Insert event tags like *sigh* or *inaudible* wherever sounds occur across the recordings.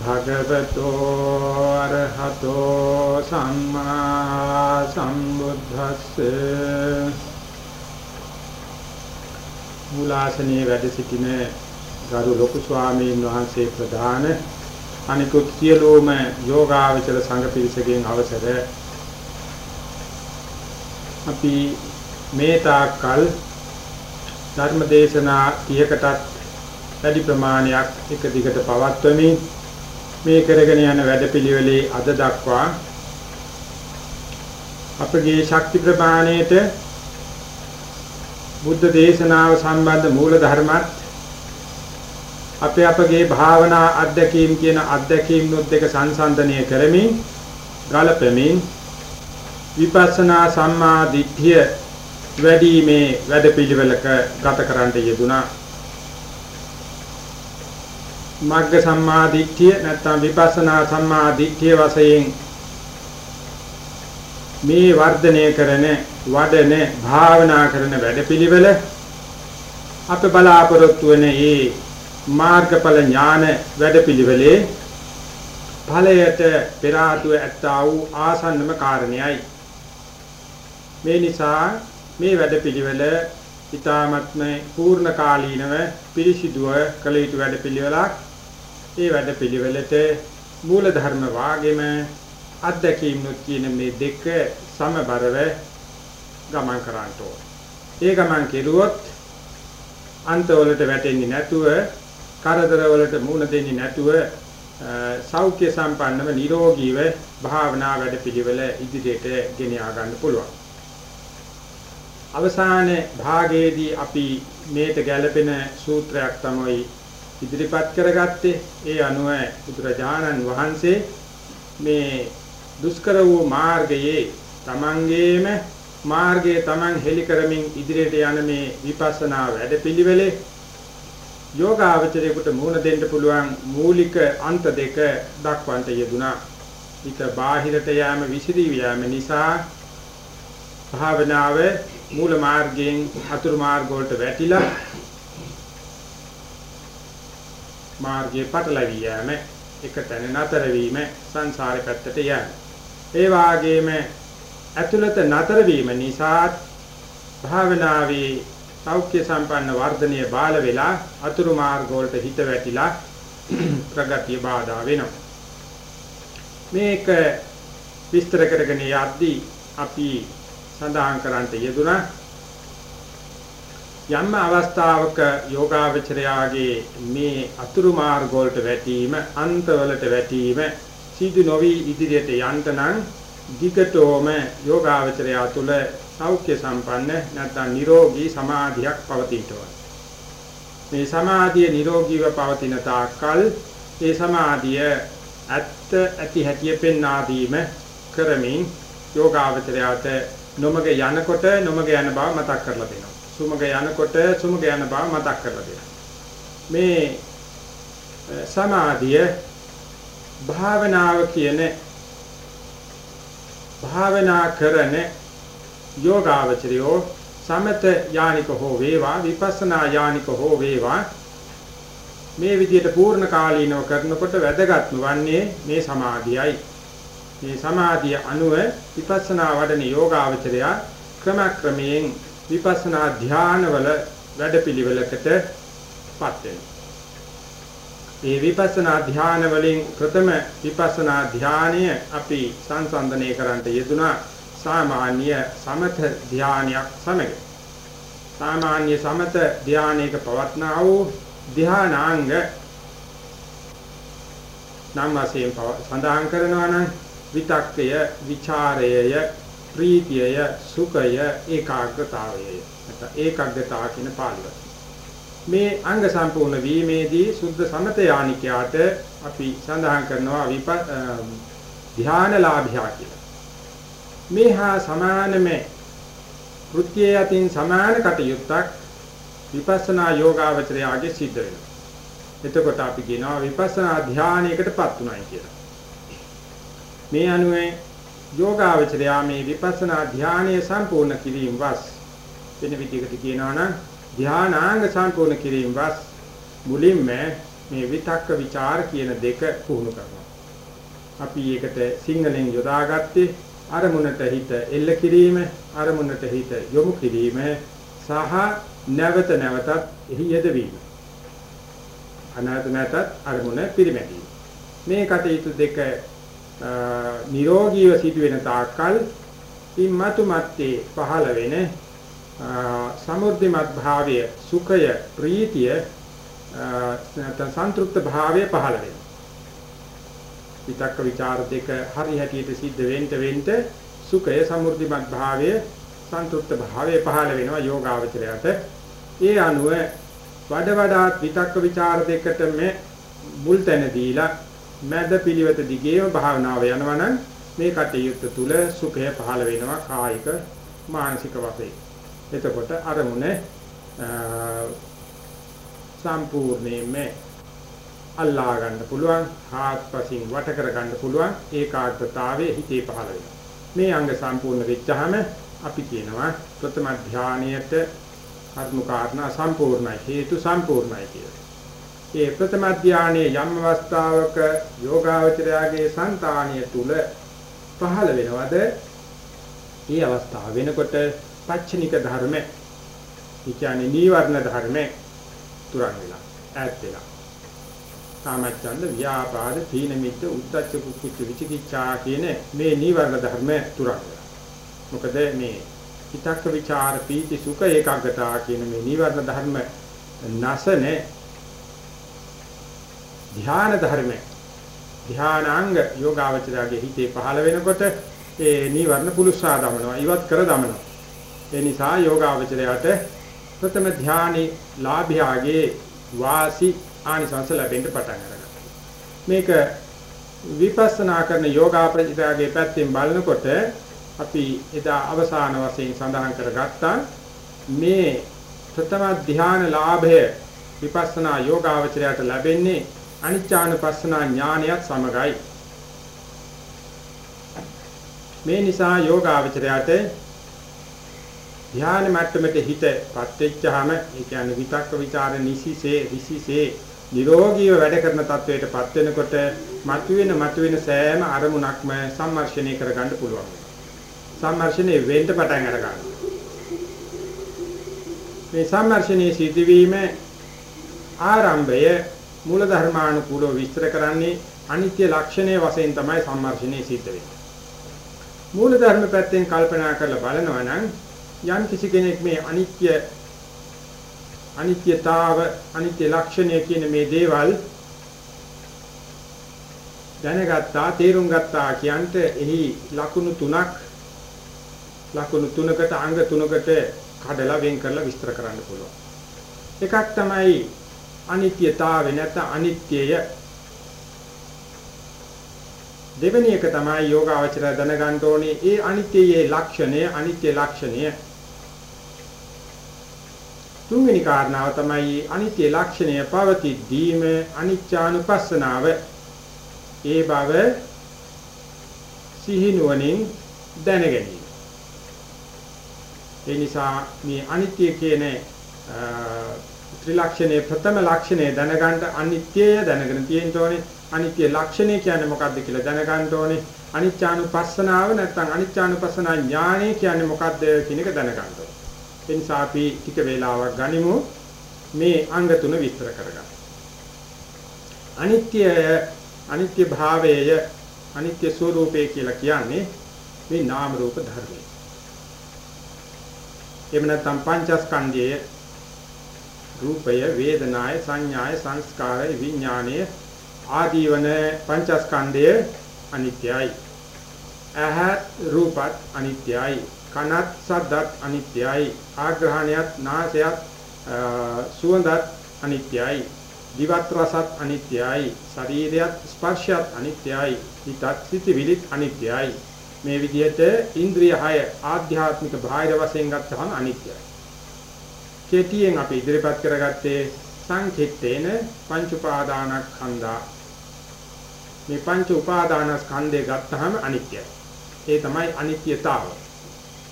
භගවතෝ අරහතෝ සම්මා සම්බුද්දස්සේ මූලාසනයේ වැඩ සිටින ගරු ලොකු ස්වාමීන් වහන්සේ ප්‍රධාන අනිකුත් සියලුම යෝගාවචර සංඝ පිරිසගෙන් අවසර අපි මේ තාක්කල් ධර්ම දේශනා 30කටත් වැඩි ප්‍රමාණයක් එක දිගට පවත්වමින් මේ කරගෙන යන වැඩපිළිවෙලේ අද දක්වා අපගේ ශක්ති ප්‍රමාණයට බුද්ධ දේශනාව සම්බන්ධ මූල ධර්මත් අපේ අපගේ භාවනා අධ්‍යක්ීම් කියන අධ්‍යක්ීම් නොත් දෙක සංසන්දනය කරමින් ගලපමින් විපස්සනා සම්මා දිට්ඨිය වැඩිීමේ වැඩපිළිවෙලක ගත කරන්නට යෙදුනා මග්ග සම්මා දිට්ඨිය නැත්නම් විපස්සනා සම්මා දිට්ඨිය වශයෙන් මේ වර්ධනය කරන වඩන භාවනා කරන වැඩපිළිවෙල අප බලාපොරොත්තු වන ඒ මාර්ගඵල ඥාන වැඩපිළිවෙලේ ඵලයට පෙර ආතුව ඇත්තා වූ ආසන්නම කාරණයයි. මේ නිසා මේ වැඩපිළිවෙල ඊ타මත්ම පූර්ණ කාලීනව පිරිසිදුව කළ යුතු වැඩපිළිවෙලක් ඒ වැඩ පිළිවෙලට මූල ධර්ම වාගෙම අත්දැකීම් කියන මේ දෙක සමබරව ගමන් කරන්නට ඕන. ඒ ගමන් කෙරුවොත් අන්තවලට වැටෙන්නේ නැතුව කරදර වලට මුහුණ දෙන්නේ නැතුව සෞඛ්‍ය සම්පන්නව නිරෝගීව භාවනා වැඩ පිළිවෙල ඉදිරියට ගෙන යා ගන්න පුළුවන්. අවසාන භාගයේදී අපි මේට ගැළපෙන සූත්‍රයක් තමයි ඉදිරිපත් කරගත්තේ ඒ අනුව බුදුරජාණන් වහන්සේ මේ දුෂ්කර වූ මාර්ගයේ තමන්ගේම මාර්ගයේ තමන් හෙලි කරමින් ඉදිරියට යන මේ විපස්සනා වැඩපිළිවෙලේ යෝගාවචරයකට මුහුණ දෙන්න පුළුවන් මූලික අන්ත දෙක දක්වන්ට යෙදුනා. ඊට බාහිරට යෑම විසිරී යෑම නිසා භාවනාව මූල මාර්ගයෙන් අතුරු මාර්ග වලට වැටිලා මාර්ගයේ පටලවි යෑම එක තැන නතර වීම සංසාරේ පැත්තට යෑම. ඒ වාගේම ඇතුළත නතර වීම නිසා භාවනාවේ සෞඛ්‍ය සම්පන්න වර්ධනයේ බාල වෙලා අතුරු මාර්ග වලට හිත වැටිලා *clears throat* ප්‍රගතිය බාධා වෙනවා. මේක විස්තර කරගෙන යද්දී අපි සඳහන් කරන්නට යෙදුනා යම් අවස්ථාවක යෝගාවචරයාගේ මේ අතුරු මාර්ග වලට වැටීම අන්තවලට වැටීම සිදු නොවි ඉදිරියට යන්න නම් ධිකතෝම යෝගාවචරයා තුල සෞඛ්‍ය සම්පන්න නැත්නම් නිරෝගී සමාධියක් පවතිනවා. මේ සමාධිය නිරෝගීව පවතින තාක්කල් ඒ සමාධිය ඇත්ත ඇති හැටිය පෙන්වා දීම කරමින් යෝගාවචරයාට නොමග යනකොට නොමග යන බව මතක් කරලා දෙනවා. සුමග යනකොට සුමග යන බව මතක් කරලා දෙනවා. මේ සමාධිය භාවනාව කියන භාවනා කරන යෝගාවචරයෝ සමත යානික හෝ වේවා විපස්සනා යානික හෝ වේවා මේ විදිහට පූර්ණ කාලීනව කරනකොට වැදගත්ම වන්නේ මේ සමාධියයි. මේ සමාධිය අනුව විපස්සනා වඩන යෝගාවචරයා ක්‍රමක්‍රමයෙන් විපස්සනා ධානවල වැඩපිළිවෙලකටපත් වෙනවා. මේ විපස්සනා ධාන වලින් ප්‍රථම විපස්සනා ධානය අපි සංසන්දනය කරන්නට යෙදුනා සාමාන්‍ය සමත ධානයක් සමග. සාමාන්‍ය සමත ධානයක පවත්නා වූ ධානාංග නම් වශයෙන් සඳහන් කරනවා නම් විතක්කය, ਵਿਚාරයය, ප්‍රීතියය සුඛය ඒකාග්‍රතාවයය නැත්නම් ඒකාග්‍රතාව කියන පාළි වචන මේ අංග සම්පූර්ණ වීමේදී සුද්ධ සමත යානිකයාට අපි සඳහන් කරනවා විප ධානලාභියා කියලා මේ හා සමානම කෘත්‍යයේ අතින් සමාන කටයුත්තක් විපස්සනා යෝගාවචරයාගේ සිද්ධ වෙනවා. එතකොට අපි කියනවා විපස්සනා ධානයකටපත් උනායි කියලා. මේ අනුවේ යෝගාවචරයා මේ විපස්සනා ධානය සම්පූර්ණ කිරීම වස් වෙන විදිහකට කියනවා නම් ධානාංග සම්පූර්ණ කිරීම වස් මුලින්ම මේ විතක්ක ਵਿਚාර කියන දෙක පුහුණු කරනවා. අපි ඒකට සිංහලෙන් යොදාගත්තේ අරමුණට හිත එල්ල කිරීම, අරමුණට හිත යොමු කිරීම සහ නැවත නැවතත් එහි යෙදවීම. අනාත නැතත් අරමුණ පිරිමැදීම. මේ කටයුතු දෙක නිරෝගීව සිටින තාක්කල් ඉම්මතු මැත්තේ පහළ වෙන සමෘද්ධිමත් භාවය සුඛය ප්‍රීතිය සන්තුෂ්ත භාවය පහළ වෙනවා විතක්ක ਵਿਚාර දෙක හරි හැටියට සිද්ධ වෙන්න වෙන්න සුඛය සමෘද්ධිමත් භාවය සන්තුෂ්ත භාවය පහළ වෙනවා යෝගාවචරයට. ඒ අනුව වඩ වඩාත් විතක්ක ਵਿਚාර දෙකටම මුල් තැන දීලා මැද පිළිවෙත දිගේම භාවනාව යනවනම් මේ කටයුත්ත තුල සුඛය පහළ වෙනවා කායික මානසික වශයෙන්. එතකොට අරමුණ සම්පූර්ණයෙන්ම අල්ලා ගන්න පුළුවන් හාත්පසින් වට කර ගන්න පුළුවන් ඒකාග්‍රතාවයේ හිතේ පහළ වෙනවා මේ අංග සම්පූර්ණ වෙච්චාම අපි කියනවා ප්‍රථම ධානයේට කර්ම කාරණා සම්පූර්ණයි හේතු සම්පූර්ණයි කියලා. ඒ ප්‍රථම ධානයේ යම් අවස්ථාවක යෝගාවචරයාගේ సంతාණිය තුල පහළ වෙනවද? ඒ අවස්ථාව වෙනකොට පච්චනික ධර්ම ඒ කියන්නේ නීවරණ ධර්ම තුරන් වෙලා ඈත් වෙලා. කාමච්ඡන්ද ව්‍යාපාද තීනමිත උද්ධච්ච කුච්ච විචිකිච්ඡා කියන මේ නීවරණ ධර්ම තුරන් වෙලා. මොකද මේ හිතක්ක ਵਿਚාර පීති සුඛ ඒකාග්‍රතාව කියන මේ නීවරණ ධර්ම නැසනේ ධ්‍යාන ධර්ම ධ්‍යානාංග යෝගාවචරයේ හිතේ පහළ වෙනකොට ඒ නීවරණ පුලුස්සා දමනවා ඉවත් කර දමනවා ඒ නිසා යෝගාවචරයට ප්‍රථම ධානයේ ලාභයාගේ වාසි ආනිසංස ලැබෙන්න පටන් ගන්නවා. මේක විපස්සනා කරන යෝගාපරිචයගේ පැත්තෙන් බලනකොට අපි එදා අවසාන වශයෙන් සඳහන් කරගත්තා මේ ප්‍රථම ධාන ලාභය විපස්සනා යෝගාවචරයට ලැබෙන්නේ අනිච්චානුපස්සනා ඥානයත් සමගයි. මේ නිසා යෝගාවචරයට ධ්‍යාන මට්ටමට හිතපත් වෙච්චාම ඒ කියන්නේ විතක්ක ਵਿਚාර නිසිසේ ඍසිසේ නිරෝගීව වැඩ කරන තත්වයටපත් වෙනකොට මතුවෙන මතුවෙන සෑම අරමුණක්ම සම්මර්ෂණය කරගන්න පුළුවන්. සම්මර්ෂණය වෙන්න පටන් අර ගන්නවා. මේ සම්මර්ෂණයේ සිදුවීම ආරම්භය මූල ධර්මානුකූලව විස්තර කරන්නේ අනිත්‍ය ලක්ෂණය වශයෙන් තමයි සම්මර්ෂණය සිද්ධ වෙන්නේ. මූල ධර්ම පැත්තෙන් කල්පනා කරලා බලනවා නම් යම් කිසි කෙනෙක් මේ අනිත්‍ය අනිත්‍යතාව අනිත්‍ය ලක්ෂණය කියන මේ දේවල් දැනගත්තා තේරුම් ගත්තා කියන්ට එහි ලකුණු තුනක් ලකුණු තුනකට අංග තුනකට කඩලා වෙන් කරලා විස්තර කරන්න පුළුවන්. එකක් තමයි අනිත්‍යතාවය නැත්නම් අනිත්‍යය. දෙවෙනි එක තමයි යෝගාවචරය දැනගන්න ඕනේ ඒ අනිත්‍යයේ ලක්ෂණය අනිත්‍ය ලක්ෂණය. තුන්වෙනි කාරණාව තමයි අනිත්‍ය ලක්ෂණය පවතිද්දීම අනිච්චානුපස්සනාව ඒ බව සිහිනුවණින් දැනගැනීම. ඒ නිසා මේ අනිත්‍ය කියන ත්‍රිලක්ෂණයේ ප්‍රථම ලක්ෂණය දැනගන්න අනිත්‍යය දැනගෙන තියෙන්න ඕනේ. අනිත්‍ය ලක්ෂණය කියන්නේ මොකක්ද කියලා දැනගන්න ඕනේ. අනිච්චානුපස්සනාව නැත්නම් අනිච්චානුපස්සනා ඥානය කියන්නේ මොකක්ද කියන එක දැනගන්න ඕනේ. ඒ නිසා අපි ටික වේලාවක් ගනිමු මේ අංග තුන විස්තර කරගන්න. අනිත්‍ය අනිත්‍ය භාවය අනිත්‍ය ස්වરૂපය කියලා කියන්නේ මේ නාම රූප ධර්මයි. එහෙම නැත්නම් පංචස්කන්ධයේ රූපය වේදනාය සංඥාය සංස්කාරය විඥානය ආදී වන පංචස්කන්ධය අනිත්‍යයි. ඇහ රූපත් අනිත්‍යයි. කනත් සද්දත් අනිත්‍යයි ආග්‍රහණයත් නාසයත් සුවඳත් අනිත්‍යයි දිවත් රසත් අනිත්‍යයි ශරීරයත් ස්පර්ශයත් අනිත්‍යයි හිතත් සිතිවිලිත් අනිත්‍යයි මේ විදිහට ඉන්ද්‍රිය 6 ආධ්‍යාත්මික බාහිර වශයෙන් ගත්තහම අනිත්‍යයි. කෙටියෙන් අපි ඉදිරිපත් කරගත්තේ සංකිට්ඨේන පංච උපාදානස්කන්ධා මේ පංච උපාදානස්කන්ධය ගත්තහම අනිත්‍යයි. ඒ තමයි අනිත්‍යතාව.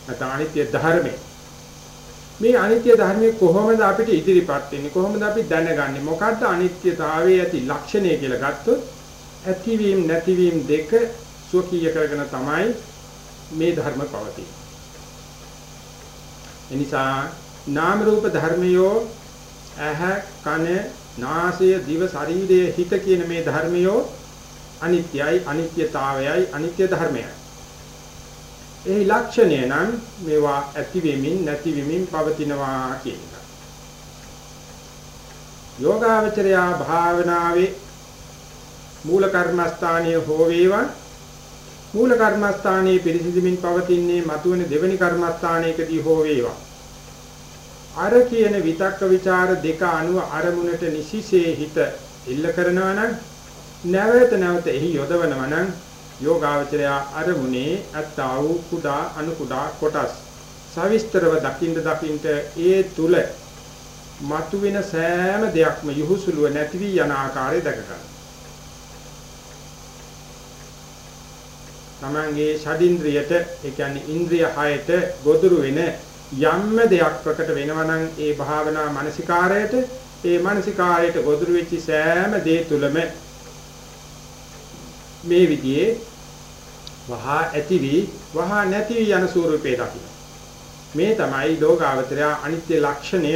නැත්නම් අනිත්‍ය ධර්මය. මේ අනිත්‍ය ධර්මයේ කොහොමද අපිට ඉදිරිපත් වෙන්නේ? කොහොමද අපි දැනගන්නේ? මොකද්ද අනිත්‍යතාවයේ ඇති ලක්ෂණය කියලා ගත්තොත් ඇතිවීම නැතිවීම දෙක ස්වකීය කරගෙන තමයි මේ ධර්ම පවතින්නේ. එනිසා නාම රූප ධර්මයෝ ඇහ කන නාසය දිව ශරීරය හිත කියන මේ ධර්මයෝ අනිත්‍යයි අනිත්‍යතාවයයි අනිත්‍ය ධර්මයයි. ඒ ලක්ෂණය නම් මේවා ඇති වෙමින් නැති වෙමින් පවතිනවා කියන එක. යෝගාවචරයා භාවනාවේ මූල කර්මස්ථානීය හෝ වේවා මූල කර්මස්ථානයේ පිරිසිදුමින් පවතින්නේ මතුවෙන දෙවෙනි කර්මස්ථානයකදී හෝ වේවා අර කියන විතක්ක ਵਿਚාර දෙක අනුව අරමුණට නිසිසේ හිත ඉල්ල කරනවා නම් නැවත නැවත එහි යොදවනවා නම් යෝගාවචරය අරමුණේ අත්තා වූ කුඩා අනු කුඩා කොටස් සවිස්තරව දකින්න දකින්න ඒ තුල මතුවෙන සෑම දෙයක්ම යහුසුලුව නැති වී යන ආකාරය දැක ගන්න. තමන්ගේ ෂඩින්ද්‍රියට ඒ කියන්නේ ඉන්ද්‍රිය හයට ගොදුරු වෙන යම්ම දෙයක් ප්‍රකට වෙනවා නම් ඒ භාවනා මානසිකාරයට ඒ මානසිකාරයට ගොදුරු වෙච්ච සෑම දේ තුලම මේ විදිහේ වහා ඇති වී වහා නැති වී යන ස්වරූපේ දකින්න. මේ තමයි ලෝකාවතරය අනිත්‍ය ලක්ෂණය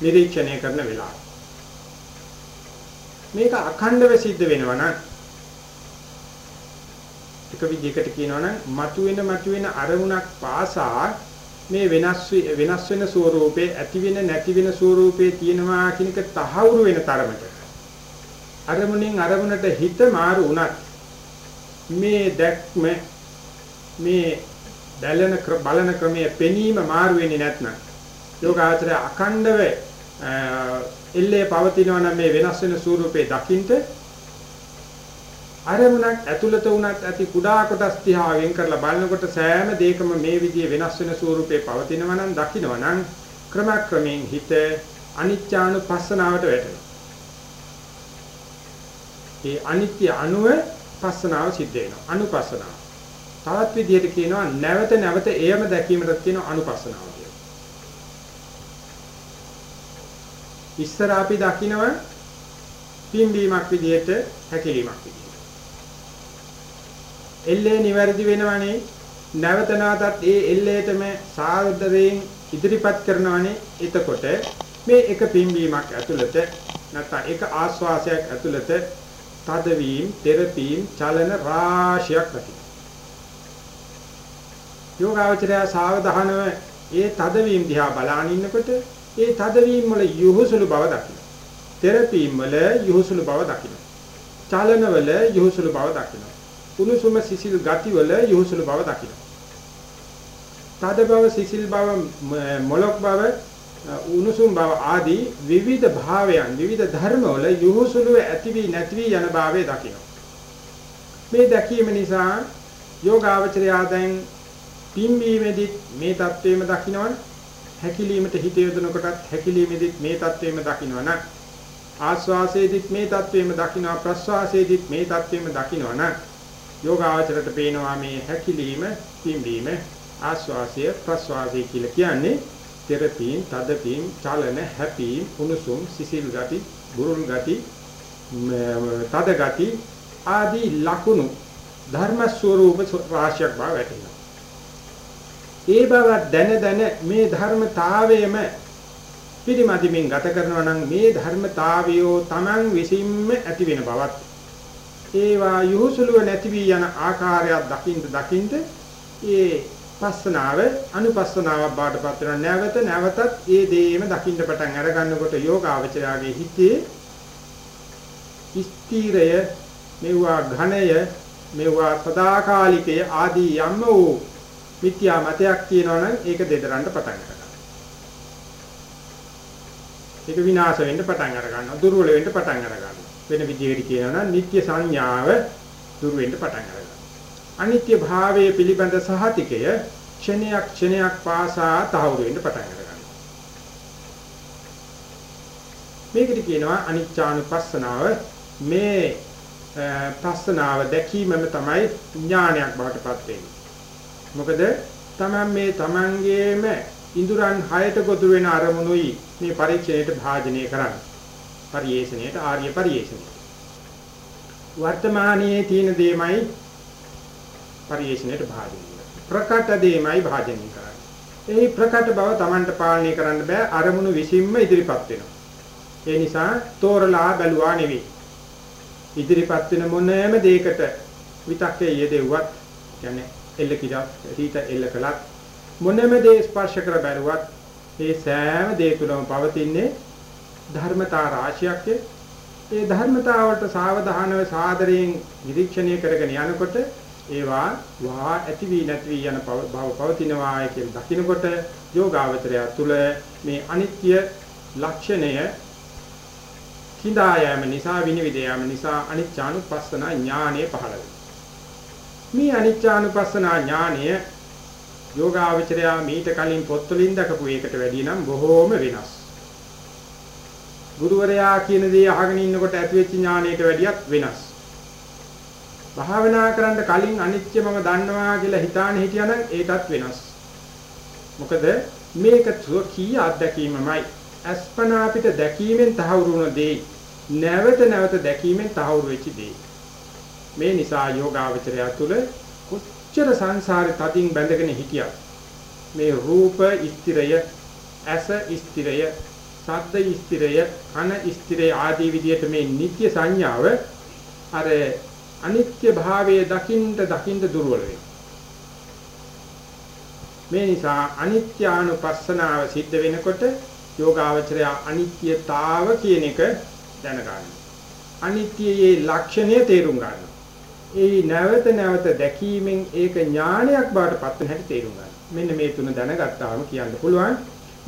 නිරීක්ෂණය කරන වෙලාව. මේක අඛණ්ඩව සිද්ධ වෙනවා නම් එක විදිහකට කියනවා නම් මතුවෙන මතුවෙන අරමුණක් පාසා මේ වෙනස් වෙනස් වෙන ස්වරූපේ ඇති වෙන නැති වෙන ස්වරූපේ තියෙනවා කියන එක තහවුරු වෙන තරමට. අරමුණෙන් අරමුණට හිත මාරු වුණත් මේ දැක්ම මේ දැලන බලන ක්‍රමයේ පෙනීම මාරු වෙන්නේ නැත්නම් යෝගාචරය අඛණ්ඩව එල්ලේ පවතිනවා නම් මේ වෙනස් වෙන ස්වරූපේ දකින්ට අරමුණක් ඇතුළත වුණත් ඇති කුඩා කොටස් දිහා වෙන් කරලා බලනකොට සෑම දෙයකම මේ විදිහේ වෙනස් වෙන ස්වරූපේ පවතිනවා නම් දකින්නවා නම් ක්‍රමක්‍රමයෙන් හිත අනිත්‍යානුපස්සනාවට වැටෙනවා. ඒ අනිත්‍ය අනුව පස්සනාව සිද්ධ වෙනවා. අනුපස්සනාව. තවත් විදිහට කියනවා නැවත නැවත එයම දැකීමට කියනවා අනුපස්සනාව කියලා. ඉස්සර අපි දකිනවා පිම්බීමක් විදිහට හැකිලීමක් විදිහට. එල්ලේ නිවැරදි වෙනවනේ නැවත නැවතත් ඒ එල්ලේටම සාදරයෙන් ඉදිරිපත් කරනවනේ එතකොට මේ එක පිම්බීමක් ඇතුළත නැත්නම් එක ආස්වාසයක් ඇතුළත තදවීම, තෙරපීම්, චලන රාශියක් ඇති. යෝගාවචරය සාවධානව ඒ තදවීම දිහා බලාගෙන ඉන්නකොට ඒ තදවීම වල යොහුසුළු බව දකින්න. තෙරපීම් වල යොහුසුළු බව දකින්න. චලන වල යොහුසුළු බව දකින්න. උණුසුම සිසිල් ගතිවල යොහුසුළු බව දකින්න. තද බව සිසිල් බව මොලොක් බව උණුසුම් බව ආදී විවිධ භාවයන් විවිධ ධර්මවල යොහුසුළු ඇති වී නැති වී යන භාවය දකින්න. මේ දැකීම නිසා යෝගාවචරය දැන් පිම්බීමේදී මේ தത്വෙම දකින්නවනේ හැකිලීමට හිත යොදනකොටත් හැකිලීමේදීත් මේ தത്വෙම දකින්නවන ආස්වාසේදීත් මේ தത്വෙම දකින්නවා ප්‍රස්වාසේදීත් මේ தത്വෙම දකින්නවන යෝගාචරයට පේනවා මේ හැකිලිම පිම්බීම ආස්වාසය ප්‍රස්වාසය කියලා කියන්නේ තෙරපීම් තදපීම් චලන හැපීම් උණුසුම් සිසිල් ගති බුරුල් ගති තද ගති ආදී ලකුණු ධර්ම ස්වરૂප රාශියක් බව වැටෙනවා ඒ බව දැන දැන මේ ධර්මතාවයම පිරිමදිමින් ගත කරනවා නම් මේ ධර්මතාවයෝ Taman විසින්ම ඇති වෙන බවත් ඒවා යොහුසුලුව නැති වී යන ආකාරයක් දකින්න දකින්න ඒ පස්සනාව අනුපස්සනාවක් බාටපත් වෙන නැවත නැවතත් ඒ දේම දකින්න පටන් අර ගන්නකොට යෝගාවචරයාගේ හිතේ ස්ථීරය මෙවුවා ඝණය මෙවුවා සදාකාලිකය ආදී යම් වූ මිත්‍යා මතයක් කියනවනම් ඒක දෙදරන්න පටන් ගන්නවා. ඒක විනාශ වෙන්න පටන් අර ගන්නවා. දුර්වල වෙන්න පටන් අර ගන්නවා. වෙන විදිහකට කියනවා නම් නිත්‍ය සංඥාව දුර වෙන්න පටන් ගන්නවා. අනිත්‍ය භාවයේ පිළිබඳ සහතිකය ක්ෂණයක් ක්ෂණයක් පාසා තහවුරු වෙන්න පටන් ගන්නවා. මේකට කියනවා අනිච්චානුපස්සනාව මේ ප්‍රස්තනාව දැකීමම තමයි ඥානයක් බවට පත් වෙන්නේ. මොකද තමන් මේ තමන්ගේම ඉඳුරන් හයට ගොදුරු වෙන අරමුණුයි මේ පරීක්ෂණයට භාජනය කරන්නේ. පරිේශණයට ආර්ය පරිේශණයට. වර්තමානයේ තියෙන දේමයි පරිේශණයට භාජනය ප්‍රකට දේමයි භාජනය කරන්නේ. එහි ප්‍රකට බව Tamanට පාලනය කරන්න බෑ අරමුණු විසින්ම ඉදිරිපත් වෙනවා. ඒ නිසා තෝරලා බැලුවා නෙවෙයි. ඉදිරිපත් වෙන මොනෑම දෙයකට විතක්කේ යෙදෙව්වත් කියන්නේ එල්ල කිරක් හිත එල්ල කළත් මොනෑම දේ ස්පර්ශ කර බැලුවත් ඒ සෑම දේ තුළම පවතින්නේ ධර්මතා රාශියක් ඒ ධර්මතාවට සාවධානව සාදරයෙන් නිරීක්ෂණය කරගෙන යනකොට ඒවා වා ඇති වී නැති වී යන බව පවතිනවා කියලා දකිනකොට යෝගාවචරය තුළ මේ අනිත්‍ය ලක්ෂණය කිඳා යෑම නිසා විනිවිද යාම නිසා අනිච්චානුපස්සන ඥානය පහළ මේ අනිච්චානුපස්සන ඥානය යෝගාවචරය මීට කලින් පොත්වලින් දක්වපු එකට වැඩිය නම් බොහෝම වෙනස්. ගුරුවරයා කියන දේ අහගෙන ඉන්නකොට ඇතිවෙච්ච ඥානයට වැඩියත් වෙනස්. භාවනා කරන්න කලින් අනිත්‍ය මම දන්නවා කියලා හිතාන හිටියනම් ඒකත් වෙනස්. මොකද මේක සුවකී අත්දැකීමමයි. අස්පනා අපිට දැකීමෙන් තහවුරු වුණ දේ නැවත නැවත දැකීමෙන් තහවුරු වෙච්ච දේ. මේ නිසා යෝගාවචරය තුළ කොච්චර සංසාරේ තදින් බැඳගෙන හිටියත් මේ රූප ස්ථිරය, ඇස ස්ථිරය, ශබ්ද ස්ථිරය, කන ස්ථිරය ආදී විදිහට මේ නිත්‍ය සංඥාව අර අනිත්‍ය භාවයේ දකින්න දකින්න දුර්වල මේ නිසා අනිත්‍යානුපස්සනාව සිද්ධ වෙනකොට යෝගාවචරය අනිත්‍යතාව කියන එක දැනගන්නවා. අනිත්‍යයේ ලක්ෂණය තේරුම් ගන්නවා. ඒ නැවත නැවත දැකීමෙන් ඒක ඥානයක් බවට පත් වෙන හැටි තේරුම් ගන්නවා. මෙන්න මේ තුන දැනගත්තාම කියන්න පුළුවන්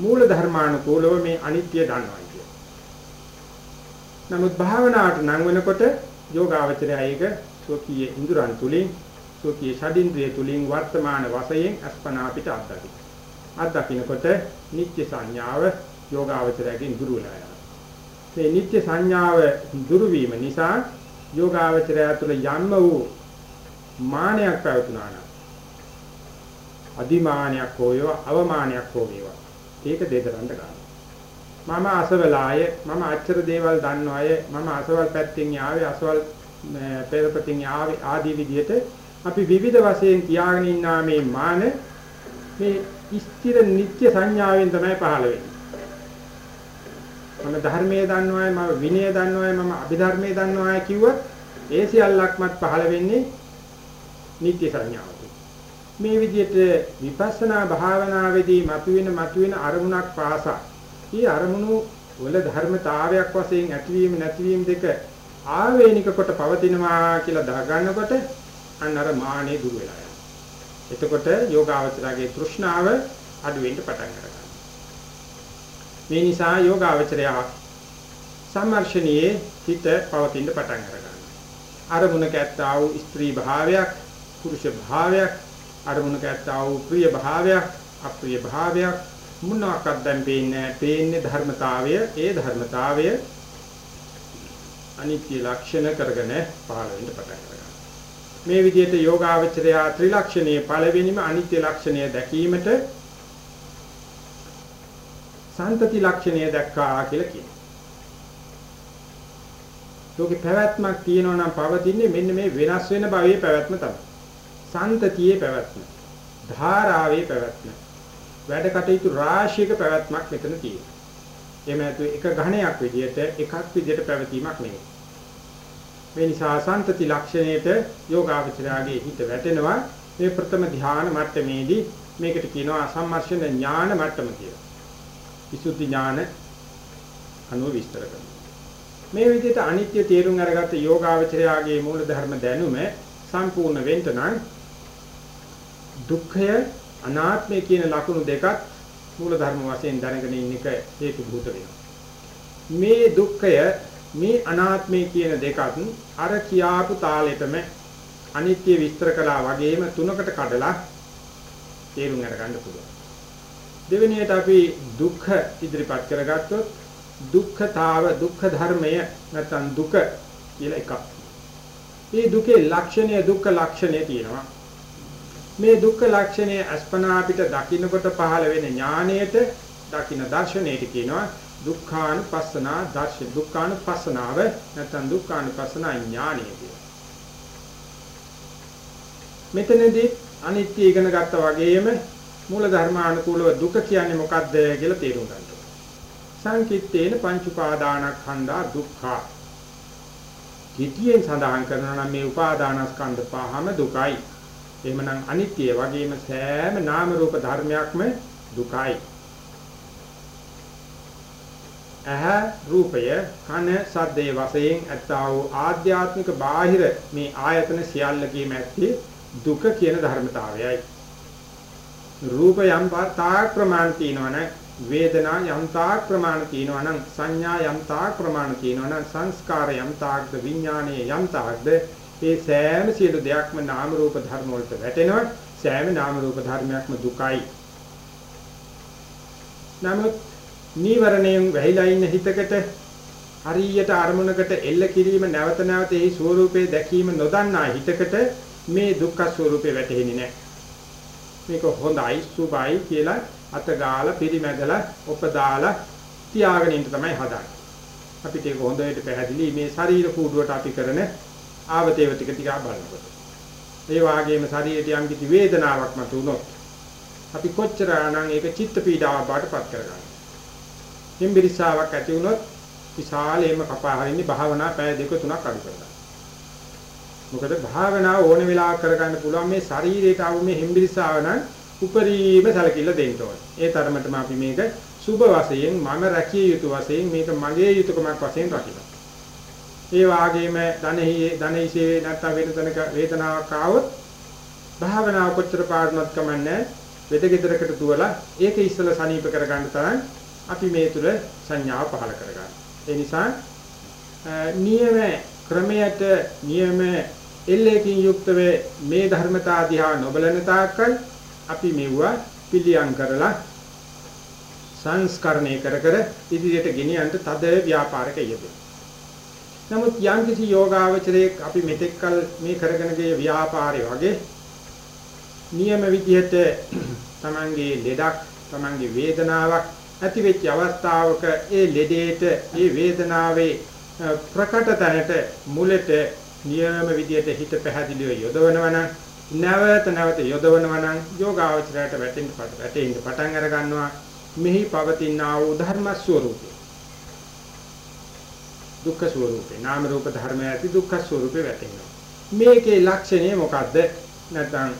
මූල ධර්මානුකූලව මේ අනිත්‍ය දන්නවා කියන්නේ. නමුත් භාවනාවට නම් වෙනකොට යෝගාවචරය ඒක සෝකීය ඉඳුරන් තුලින් සෝකීය ෂඩින්ද්‍රිය තුලින් වර්තමාන වශයෙන් අස්පනා පිට අත්දකින්න. අත්දකින්නකොට නිත්‍ය සංඥාව යෝගාවචරයෙන් දුර වෙලා යනවා. මේ නිත්‍ය සංඥාව දුරු වීම නිසා යෝගාවචරය තුළ යම්ම වූ මානයක් පැවතුනා නම් අදිමානයක් හෝ වේවා අවමානයක් හෝ වේවා ඒක දෙදරන්න ගන්නවා. මම අසවලාය මම අච්චර දේවල් දන්න අය මම අසවල් පැත්තෙන් ආවේ අසවල් පෙරපතින් ආවේ ආදී විදිහට අපි විවිධ වශයෙන් තියාගෙන ඉන්නා මේ මාන මේ ස්ථිර නිත්‍ය සංඥාවෙන් තමයි පහළ වෙන්නේ. මම ධර්මයේ දන්නවයි මම විනය දන්නවයි මම අභිධර්මයේ දන්නවයි කිව්වොත් ඒ සියල්ලක්මත් පහළ වෙන්නේ නිත්‍ය සංඥාවට. මේ විදිහට විපස්සනා භාවනාවේදී මතුවෙන මතුවෙන අරමුණක් පාසා ඊ අරමුණු වල ධර්මතාවයක් වශයෙන් ඇතිවීම නැතිවීම දෙක ආවේනික කොට පවතිනවා කියලා දාගන්නකොට අන්න අර මානෙ දුර වෙලා යනවා. එතකොට යෝගාවචරයේ තෘෂ්ණාව අඩු වෙන්න පටන් ගන්නවා. මේ නිසා යෝගාවචරය සම්මර්ෂණයේ හිත පවතින්න පටන් ගන්නවා. අරමුණක ඇත්තා වූ ස්ත්‍රී භාවයක්, පුරුෂ භාවයක්, අරමුණක ඇත්තා වූ ප්‍රිය භාවයක්, අප්‍රිය භාවයක්. මොනවාක්වත් දැන් පේන්නේ පේන්නේ ධර්මතාවය ඒ ධර්මතාවය අනිත්‍ය ලක්ෂණ කරගෙන පහළ වෙන්න පටන් ගන්නවා. මේ විදිහට යෝගාවචරය ත්‍රිලක්ෂණයේ පළවෙනිම අනිත්‍ය ලක්ෂණය දැකීමට සන්තති ලක්ෂණය දැක්කා කියලා කියනවා. ලෝකේ පැවැත්මක් තියෙනවා නම් පවතින්නේ මෙන්න මේ වෙනස් වෙන භවයේ පැවැත්ම තමයි. සන්තතියේ පැවැත්ම. ධාරාවේ පැවැත්ම. වැඩ කටයුතු රාශියක පැවැත්මක් මෙතන තියෙනවා. එහෙම නැතු එක ඝණයක් විදිහට එකක් විදිහට පැවතීමක් නෙවෙයි. මේ නිසා සන්තති ලක්ෂණයට යෝගාවචරයාගේ හිත වැටෙනවා මේ ප්‍රථම ධ්‍යාන මට්ටමේදී මේකට කියනවා සම්මර්ෂණ ඥාන මට්ටම කියලා. විසුද්ධි ඥාන අනුව විස්තර කරනවා. මේ විදිහට අනිත්‍ය තේරුම් අරගත්ත යෝගාවචරයාගේ මූල ධර්ම දැනුම සම්පූර්ණ වෙන්න නම් දුක්ඛය අනාත්මය කියන ලක්ෂණ දෙකත් මූල ධර්ම වශයෙන් දැනගෙන ඉන්න එක හේතු භූත වෙනවා. මේ දුක්ඛය මේ අනාත්මය කියන දෙකත් අර කියාපු තාලෙටම අනිත්‍ය විස්තර කළා වගේම තුනකට කඩලා තේරුම් අරගන්න පුළුවන්. දෙවෙනියට අපි දුක්ඛ ඉදිරිපත් කරගත්තොත් දුක්ඛතාව දුක්ඛ ධර්මය නැත්නම් දුක කියලා එකක්. මේ දුකේ ලක්ෂණය දුක්ඛ ලක්ෂණය තියෙනවා. මේ දුක්ඛ ලක්ෂණය අස්පනා අපිට දකින්නකොට පහළ වෙන ඥාණයට දකින්න දර්ශනයට කියනවා දුක්ඛානුපස්සනා දර්ශන දුක්ඛානුපස්සනාව නැත්නම් දුක්ඛානුපස්සනා ඥානය කියලා. මෙතනදී අනිත්‍ය ඉගෙන ගත්තා වගේම මූල ධර්මානුකූලව දුක කියන්නේ මොකක්ද කියලා තේරුම් ගන්න ඕනේ. සංකිට්ඨේන පංච උපාදානස්කන්ධා දුක්ඛා. කිතියෙන් සඳහන් කරනවා නම් මේ උපාදානස්කන්ධ පහම දුකයි. එහෙමනම් අනිත්‍ය වගේම සෑම නාම රූප ධර්මයක්ම දුකයි. ඇහ රූපය කන සද්දේ වශයෙන් ඇත්තා වූ ආධ්‍යාත්මික බාහිර මේ ආයතන සියල්ලකීම ඇත්තේ දුක කියන ධර්මතාවයයි. රූප යම් තාක් ප්‍රමාණ තියෙනවනම් වේදනා යම් තාක් ප්‍රමාණ තියෙනවනම් සංඥා යම් තාක් ප්‍රමාණ තියෙනවනම් සංස්කාර යම් තාක්ද විඥානයේ යම් තාක්ද මේ සෑම සියලු දෙයක්ම නාම රූප ධර්ම වලට වැටෙනවා සෑම නාම රූප ධර්මයක්ම දුකයි නමුත් නීවරණයෙන් වැහිලා ඉන්න හිතකට හරියට අරමුණකට එල්ල කිරීම නැවත නැවත එහි ස්වરૂපේ දැකීම නොදන්නා හිතකට මේ දුක්ඛ ස්වરૂපේ වැටහෙන්නේ නැහැ. මේක හොඳයි සුභයි කියලා අත ගාලා පිරිමැදලා උපදාලා තියාගෙන ඉන්න තමයි හදන්නේ. අපිට ඒක හොඳට පැහැදිලි මේ ශරීර කූඩුවට අපි කරන ආවතේව ටික ටික බලනකොට. ඒ වාගේම ශරීරයට යම් කිසි වේදනාවක් මතුනොත් අපි කොච්චර ආනම් ඒක චිත්ත පීඩාවක් බවට පත් කරගන්නවා. හිම්බිරිසාවක් ඇති වුණොත් විශාලයෙන්ම කපා හරින්නේ භාවනා පැය දෙක තුනක් අඩු කරලා. මොකද භාවනාව ඕන වෙලාවක කරගන්න පුළුවන් මේ ශරීරයට ආව මේ හිම්බිරිසාව නම් උපරිම සැලකිල්ල දෙන්න ඕනේ. ඒ තරමටම අපි මේක සුභ වශයෙන් මම රැකිය යුතු වශයෙන් මේක මගේ යුතුයකමක් වශයෙන් රකිනවා. ඒ වාගේම ධනෙහි ධනෙහිසේ නැත්නම් වෙන තැනක වේදනාවක් ආවොත් භාවනාව කොච්චර පාඩුවක් කමන්නේ වෙදගෙදරකට දුවලා ඒක ඉස්සලා සනීප කරගන්න තරම් අපි මේ තුල සංඥාව පහල කරගන්න. ඒ නිසා නියම ක්‍රමයට නියම එල්ලේකින් යුක්තව මේ ධර්මතා දිහා නොබලන තාක්කල් අපි මෙවුවා පිළියම් කරලා සංස්කරණය කර කර ඉදිරියට ගෙනියන්න තද ව්‍යාපාරක යෙදෙන. නමුත් යම් කිසි යෝගාවචරයේ අපි මෙතෙක්කල් මේ කරගෙන ගිය ව්‍යාපාරය වගේ නියම විදිහට *clears throat* තමන්ගේ ලෙඩක් තමන්ගේ වේදනාවක් ඇති වෙච්ච අවස්ථාවක ඒ ලෙඩේට ඒ වේදනාවේ ප්‍රකට තැනට මුලට නියම විදියට හිත පැහැදිලිව යොදවනවා නම් නැවත නැවත යොදවනවා නම් යෝගාවචරයට වැටෙන්න වැටෙන්න පටන් අර ගන්නවා මෙහි පවතින ආ වූ ධර්ම ස්වરૂපය දුක්ඛ ස්වરૂපේ නාම රූප ධර්ම ඇති දුක්ඛ ස්වરૂපේ වැටෙනවා. මේකේ ලක්ෂණය මොකද්ද? නැත්නම්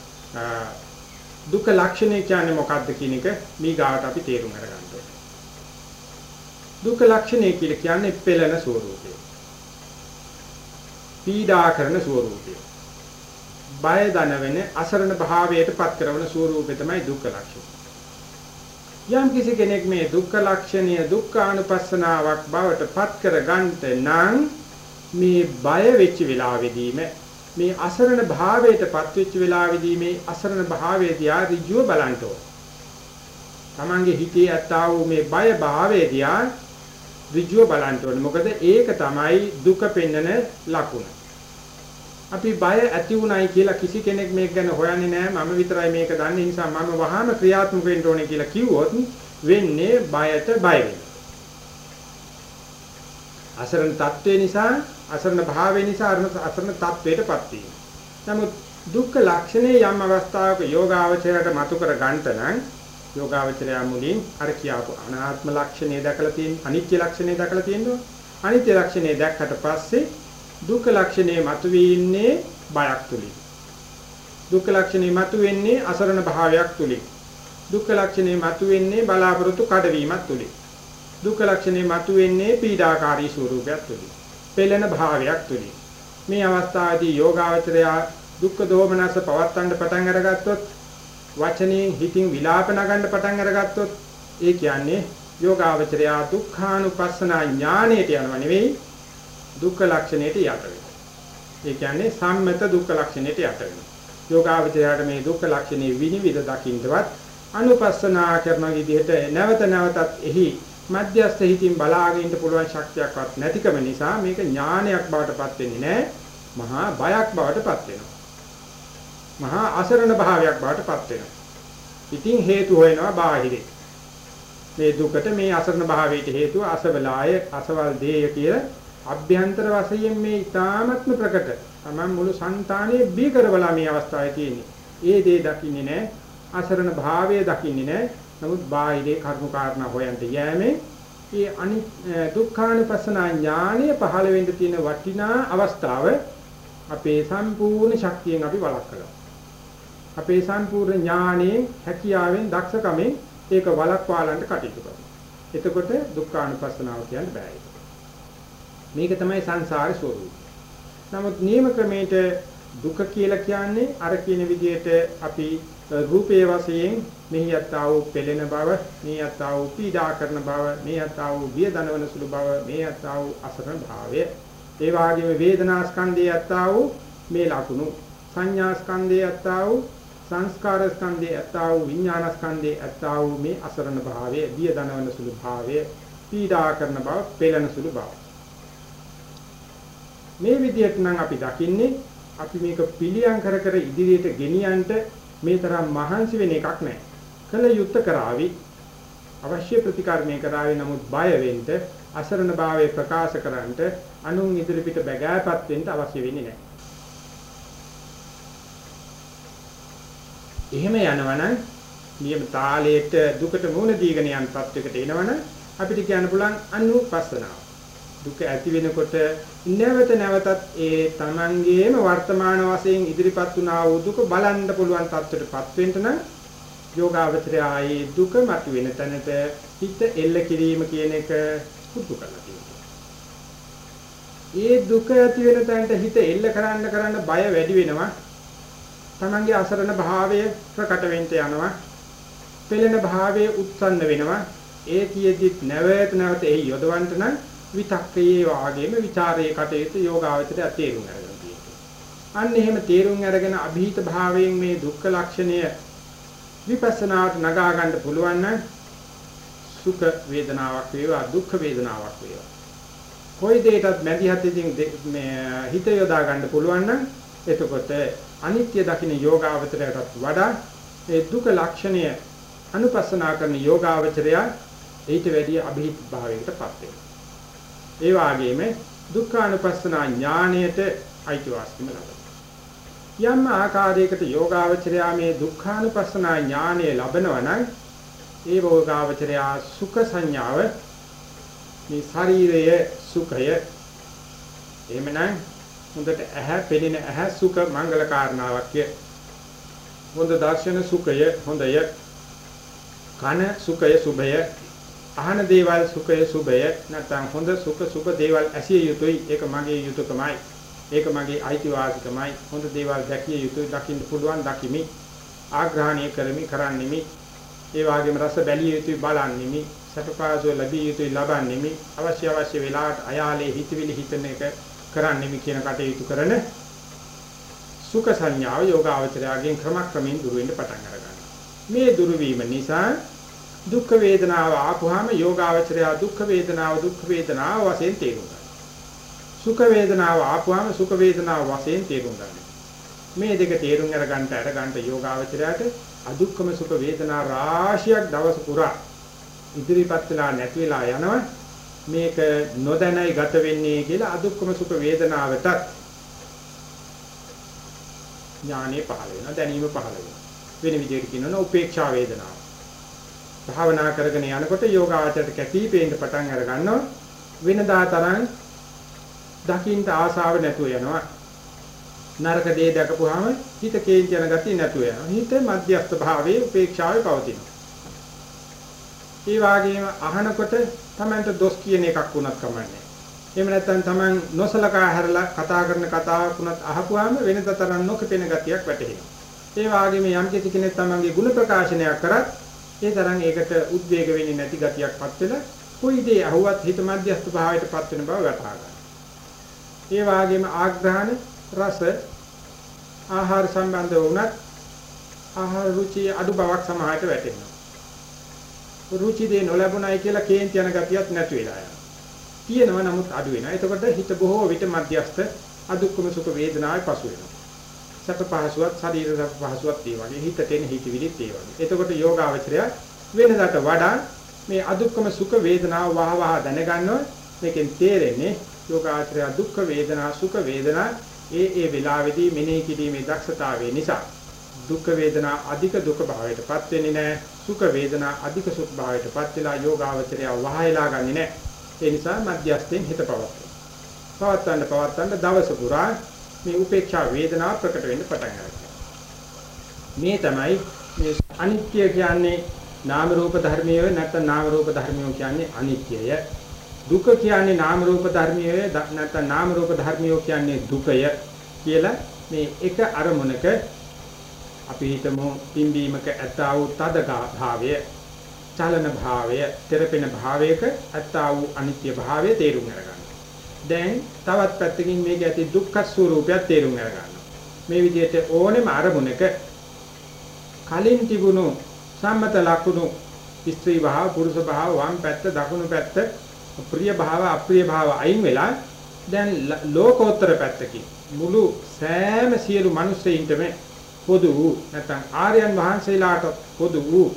දුක්ඛ ලක්ෂණය කියන්නේ මොකද්ද කියන එක මේ ගාවට අපි තේරුම් අරගන්න ඕනේ. දුක්ඛ ලක්ෂණය කියලා කියන්නේ පෙළෙන ස්වરૂපේ පීඩා කරන ස්වરૂපේ බය දනවෙන අසරණ භාවයට පත් කරන ස්වરૂපේ තමයි දුක්ඛ ලක්ෂණය යම් කිසි කෙනෙක් මේ දුක්ඛ ලක්ෂණය දුක්ඛානුපස්සනාවක් බවට පත් කර ගන්නට නම් මේ බය වෙච්ච වෙලාවෙදීම මේ අසරණ භාවයට පත්වෙච්ච වෙලාවේදී මේ අසරණ භාවයේදී ආ ඍජුව බලන්න ඕන. Tamange හිතේ ඇත්තා වූ මේ බය භාවයේදී ආ ඍජුව බලන්න ඕන. මොකද ඒක තමයි දුක පෙන්වන ලකුණ. අපි බය ඇති උනායි කියලා කිසි කෙනෙක් මේක ගැන හොයන්නේ නැහැ. මම විතරයි මේක දන්නේ. නිසා මම වහාම ක්‍රියාත්මක වෙන්න ඕනේ කියලා කිව්වොත් වෙන්නේ බයට බය වෙනවා. අසරණ තත්ත්වේ නිසා අසරණ භාවය නිසා අසරණ තත්වයටපත් වීම. නමුත් දුක්ඛ ලක්ෂණේ යම් අවස්ථාවක යෝගාවචරයට මතු කර ගන්නට නම් යෝගාවචරය මුලින් අර කියාපු අනාත්ම ලක්ෂණය දැකලා තියෙන අනිත්‍ය ලක්ෂණය දැකලා තියෙනවා. අනිත්‍ය ලක්ෂණය දැක්කට පස්සේ දුක්ඛ ලක්ෂණේ මතුවී ඉන්නේ බයක් තුලින්. දුක්ඛ ලක්ෂණේ මතුවෙන්නේ අසරණ භාවයක් තුලින්. දුක්ඛ ලක්ෂණේ මතුවෙන්නේ බලාපොරොත්තු කඩවීමක් තුලින්. දුක්ඛ ලක්ෂණේ මතුවෙන්නේ පීඩාකාරී ස්වරූපයක් තුලින්. පෙළෙන භාවයක් තුලින් මේ අවස්ථාවේදී යෝගාවචරය දුක්ඛ දෝමනස පවත්තන්න පටන් අරගත්තොත් වචනෙන් හිතින් විලාප නගන්න පටන් අරගත්තොත් ඒ කියන්නේ යෝගාවචරය දුක්ඛානුපස්සනා ඥාණයට යනව නෙවෙයි දුක්ඛ ලක්ෂණයට යට ඒ කියන්නේ සම්මත දුක්ඛ ලක්ෂණයට යට වෙනවා. යෝගාවචරයට මේ දුක්ඛ ලක්ෂණේ විනිවිද දකින්නවත් අනුපස්සනා කරන විදිහට නැවත නැවතත් එහි මධ්‍යස්ථ හිතින් බලාගෙන ඉන්න පුළුවන් ශක්තියක්වත් නැතිකම නිසා මේක ඥානයක් බවට පත් වෙන්නේ නැහැ. මහා බයක් බවට පත් වෙනවා. මහා අසරණ භාවයක් බවට පත් වෙනවා. ඉතින් හේතු හොයනවා බාහිරේ. මේ දුකට මේ අසරණ භාවයට හේතුව අසවලාය අසවල් දේය කියලා අභ්‍යන්තර වශයෙන් මේ ඊ타මත්ම ප්‍රකට තමන් මුළු సంతානේ බී කරවලා මේ අවස්ථාවේ තියෙන්නේ. ඒ දේ දකින්නේ නැහැ. අසරණ භාවය දකින්නේ නැහැ. නමුත් බාහිරේ කර්ම කාරණා හොයන්ට යෑමේ ඒ අනි දුක්ඛානුපස්සනා ඥානීය පහළ වෙන්න තියෙන වටිනා අවස්ථාව අපේ සම්පූර්ණ ශක්තියෙන් අපි වළක්වනවා. අපේ සම්පූර්ණ ඥානයේ හැකියාවෙන් දක්ෂකමෙන් ඒක වළක්වාලන්න කටයුතු කරනවා. එතකොට දුක්ඛානුපස්සනාව කියන්නේ බෑ. මේක තමයි සංසාරේ ස්වરૂපය. නමුත් නියම ක්‍රමයට දුක කියලා කියන්නේ අර කියන විදිහට අපි රූපයේ වශයෙන් මෙහි යත්තා වූ පෙළෙන බව, මේ යත්තා වූ පීඩා කරන බව, මේ යත්තා වූ බිය දනවන සුළු බව, මේ යත්තා වූ අසරණ භාවය. ඒ වගේම වේදනා ස්කන්ධයේ යත්තා වූ මේ ලකුණු, සංඥා ස්කන්ධයේ යත්තා වූ සංස්කාර ස්කන්ධයේ යත්තා වූ විඥාන ස්කන්ධයේ යත්තා වූ මේ අසරණ භාවය, බිය දනවන සුළු භාවය, පීඩා කරන බව, පෙළෙන සුළු බව. මේ විදිහට නම් අපි දකින්නේ අපි මේක පිළියම් කර කර ඉදිරියට ගෙනියන්න මේ තරම් මහන්සි වෙන එකක් නැහැ. කළ යුත්ත කරાવી අවශ්‍ය ප්‍රතිකර්මය කරાવી නමුත් බය වෙන්න අසරණ භාවයේ ප්‍රකාශ කරන්නට අනුන් ඉදිරි පිට බගෑපත් වෙන්න අවශ්‍ය වෙන්නේ නැහැ. එහෙම යනවනම් නියම තාලයට දුකට මුහුණ දීගෙන යන තත්වයකට එනවනම් අපිට කියන්න පුළුවන් අනුපස්සනාව. දුක ඇති වෙනකොට නැවත නැවතත් ඒ Tamangeema වර්තමාන වශයෙන් ඉදිරිපත් වුණා වූ දුක බලන්න පුළුවන් තත්ත්වයටපත් වෙන්න නම් යෝගාවචරය ආයේ දුක මත වෙන තැනට හිත එල්ල කිරීම කියන එක පුරුදු කරලා තියෙනවා. ඒ දුක ඇති වෙන තැනට හිත එල්ල කරන්න කරන්න බය වැඩි වෙනවා. Tamange අසරණ භාවය ප්‍රකට වෙන්න යනවා. පෙළෙන භාවය උත්සන්න වෙනවා. ඒ කියෙදිත් නැවත නැවත එහි යොදවන්න නම් විතක්කේ වාගේම ਵਿਚාරයේ කටයුතු යෝගාවචරය තේරුම් ගන්න තියෙනවා. අන්න එහෙම තේරුම් අරගෙන અભීත භාවයෙන් මේ දුක්ඛ ලක්ෂණය විපස්සනාට නගා ගන්න පුළුවන් නම් සුඛ වේදනාවක් වේවා දුක්ඛ වේදනාවක් වේවා. කොයි දෙයකටත් මැදි හතෙන් මේ හිත යොදා ගන්න පුළුවන් නම් එතකොට අනිත්‍ය දකින්න යෝගාවචරයටත් වඩා ඒ දුක ලක්ෂණය අනුපස්සනා කරන යෝගාවචරය ඊට වැඩිය અભීත භාවයකටපත් වෙනවා. ඒ වාගේම දුක්ඛානුපස්සනා ඥාණයට අයිතිවාසිකම ලබනවා. යම් ආකාරයකට යෝගාවචරයා මේ දුක්ඛානුපස්සනා ඥාණය ලබනවා නම් ඒ යෝගාවචරයා සුඛ සංඥාව මේ ශරීරයේ සුඛය එහෙමනම් හොඳට ඇහැ පෙනෙන ඇහැ සුඛ මංගල කාරණාවක් හොඳ දර්ශන සුඛය හොඳය. කන සුඛය සුභය. අහන දේවල් සුඛය සුභය නැත්නම් හොඳ සුඛ සුභ දේවල් ඇසිය යුතුයි. ඒක මගේ යුතුයකමයි ඒක මගේ අයිතිවාසිකමයි. හොඳ දේවල් දැකිය යුතුයි. දකින්න පුළුවන් දකිමි. ආග්‍රහණය කරමි කරන්නෙමි. ඒ වගේම රස බැලිය යුතුයි බලන්නෙමි. සතුපාසෝ ලැබිය යුතුයි ලබන්නෙමි. අවශ්‍ය අවශ්‍ය වෙලාවට අයාලේ හිතවිලි හිතන එක කරන්නෙමි කියන කටයුතු කරන සුඛ සංඥාව යෝගාවචරයෙන් ක්‍රමක්‍රමයෙන් දුර වෙන්න පටන් අරගන්නවා. මේ දුරු වීම නිසා දුක්ඛ වේදනාව ආපුවාම යෝගාවචරය දුක්ඛ වේදනාව දුක්ඛ වේදනාව වශයෙන් තේරුම් ගන්නවා. සුඛ වේදනාව ආපුවාම සුඛ වේදනාව වශයෙන් තේරුම් ගන්නවා. මේ දෙක තේරුම් අරගන්න අරගන්න යෝගාවචරයට අදුක්ඛම සුඛ වේදනා රාශියක් දවස පුරා ඉදිරිපත් වෙලා නැති වෙලා යනවා. මේක නොදැනයි ගත වෙන්නේ කියලා අදුක්ඛම සුඛ වේදනාවට ඥානෙ පහළ වෙනවා දැනීම පහළ වෙනවා. වෙන විදිහට කියනවා උපේක්ෂා වේදනාව. භාවනා කරගෙන යනකොට යෝගාචරයට කැපී පේන්න පටන් අර ගන්නවා වෙනදා තරම් දකින්න ආසාව නැතුව යනවා. නරක දේ දැකපුවාම හිත කේන්ති යන ගතිය නැතුව යනවා. හිත මධ්‍යස්ථ භාවයේ උපේක්ෂාවේ පවතිනවා. ඒ වගේම අහනකොට Tamanට දොස් කියන එකක් වුණත් කමන්නේ. එහෙම නැත්නම් Taman නොසලකා හැරලා කතා කරන කතාවක් වුණත් අහපුවාම වෙනද තරම් නොකපෙන ගතියක් වැටහෙනවා. ඒ වගේම යම් කිසි කෙනෙක් Tamanගේ ಗುಣ ප්‍රකාශනයක් කරත් ඒ තරම් ඒකට උද්වේග වෙන්නේ නැති ගතියක්පත් වෙලා කොයි දේ අහුවත් හිත මධ්‍යස්ථ භාවයටපත් වෙන බව වටහා ගන්න. ඒ වාගේම ආග්‍රහණ රස ආහාර සම්බන්ධ වුණත් ආහාර රුචි අඩු බවක් සමහරට වැටෙනවා. රුචි දේ නොලැබුණයි කියලා කේන්ති යන ගතියක් නැති වෙලා යනවා. තියෙනවා නමුත් අඩු වෙනවා. එතකොට හිත බොහෝ විට මධ්‍යස්ත අදුක්කම සුඛ වේදනාවේ පසු වෙනවා. සැප පහසුවත් ශරීර සැප පහසුවත් ඒ වගේ හිතට එන හිතවිලිත් ඒ වගේ. එතකොට යෝගාවචරය වෙනදාට වඩා මේ අදුක්කම සුඛ වේදනාව වහ වහ දැනගන්නවා. මේකෙන් තේරෙන්නේ යෝගාචරය දුක්ඛ වේදනා සුඛ වේදනා ඒ ඒ වෙලාවේදී මෙනෙහි කිරීමේ දක්ෂතාවය නිසා දුක් වේදනා අධික දුක භාවයටපත් වෙන්නේ නැහැ සුඛ වේදනා අධික සුඛ භාවයටපත් වෙලා යෝගාවචරය වහයලා ගන්නේ නැහැ ඒ නිසා මධ්‍යස්ථයෙන් හිත පවත්වනවා පවත්වන්න පවත්වන්න දවස පුරා මේ උපේක්ෂා වේදනා ප්‍රකට වෙන්න පටන් ගන්නවා මේ තමයි මේ අනිත්‍ය කියන්නේ නාම රූප ධර්මයේ නැත්නම් නාම රූප ධර්මියෝ කියන්නේ අනිත්‍යය දුක කියන්නේ නාම රූප ධර්මයේ නැත්නම් නාම රූප ධර්මියෝ කියන්නේ දුකය කියලා මේ එක අරමුණක අපි හිතමු පිම්බීමක ඇත්තා වූ තද භාවය චලන භාවය තෙරපෙන භාවයක ඇත්තා වූ අනිත්‍ය භාවය තේරුම් අරගන්න. දැන් තවත් පැත්තකින් මේක ඇති දුක්ඛ ස්වરૂපයක් තේරුම් අරගන්න. මේ විදිහට ඕනෙම අරමුණක කලින් තිබුණු සම්මත ලක්ෂණ ස්ත්‍රී භාව පුරුෂ භාව වම් පැත්ත දකුණු පැත්ත ප්‍රිය භාව අප්‍රිය භාව අයින් වෙලා දැන් ලෝකෝත්තර පැත්තකින් මුළු සෑම සියලු මිනිස්සෙයින්ටම පොදු වූ නැත්නම් ආර්යයන් වහන්සේලාට පොදු වූ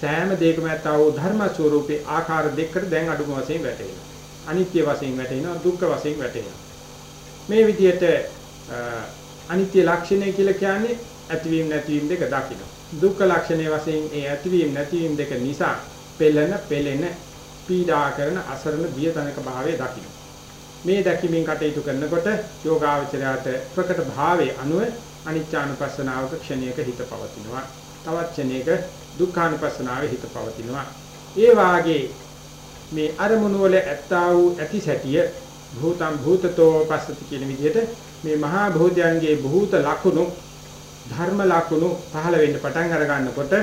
සෑම දෙයකම ඇත්තා වූ ධර්ම ස්වરૂපේ ආකාර දෙකකට දැන් අඩුම වශයෙන් වැටෙනවා. අනිත්‍ය වශයෙන් වැටෙනවා දුක්ඛ වශයෙන් වැටෙනවා. මේ විදිහට අනිත්‍ය ලක්ෂණය කියලා කියන්නේ ඇතිවීම නැතිවීම දෙක දකින්න. දුක්ඛ ලක්ෂණය වශයෙන් ඒ ඇතිවීම නැතිවීම දෙක නිසා පෙළෙන පෙළෙන පීඩා කරන අසරණ බිය තනක භාවයේ දකින්න. මේ දැකීමෙන් කටයුතු කරනකොට යෝගාවචරයට ප්‍රකට භාවයේ අනුව අනිච්චානුපස්සනාවක ක්ෂණයක හිත පවතිනවා. තවත් ක්ෂණයක දුක්ඛානුපස්සනාවේ හිත පවතිනවා. ඒ වාගේ මේ අරමුණු වල ඇත්තා වූ ඇති සැටිය භූතම් භූතතෝ පස්සති කියන විදිහට මේ මහා භූතයන්ගේ භූත ලක්ෂණු ධර්ම ලක්ෂණු පහළ වෙන්න පටන් අර ගන්නකොට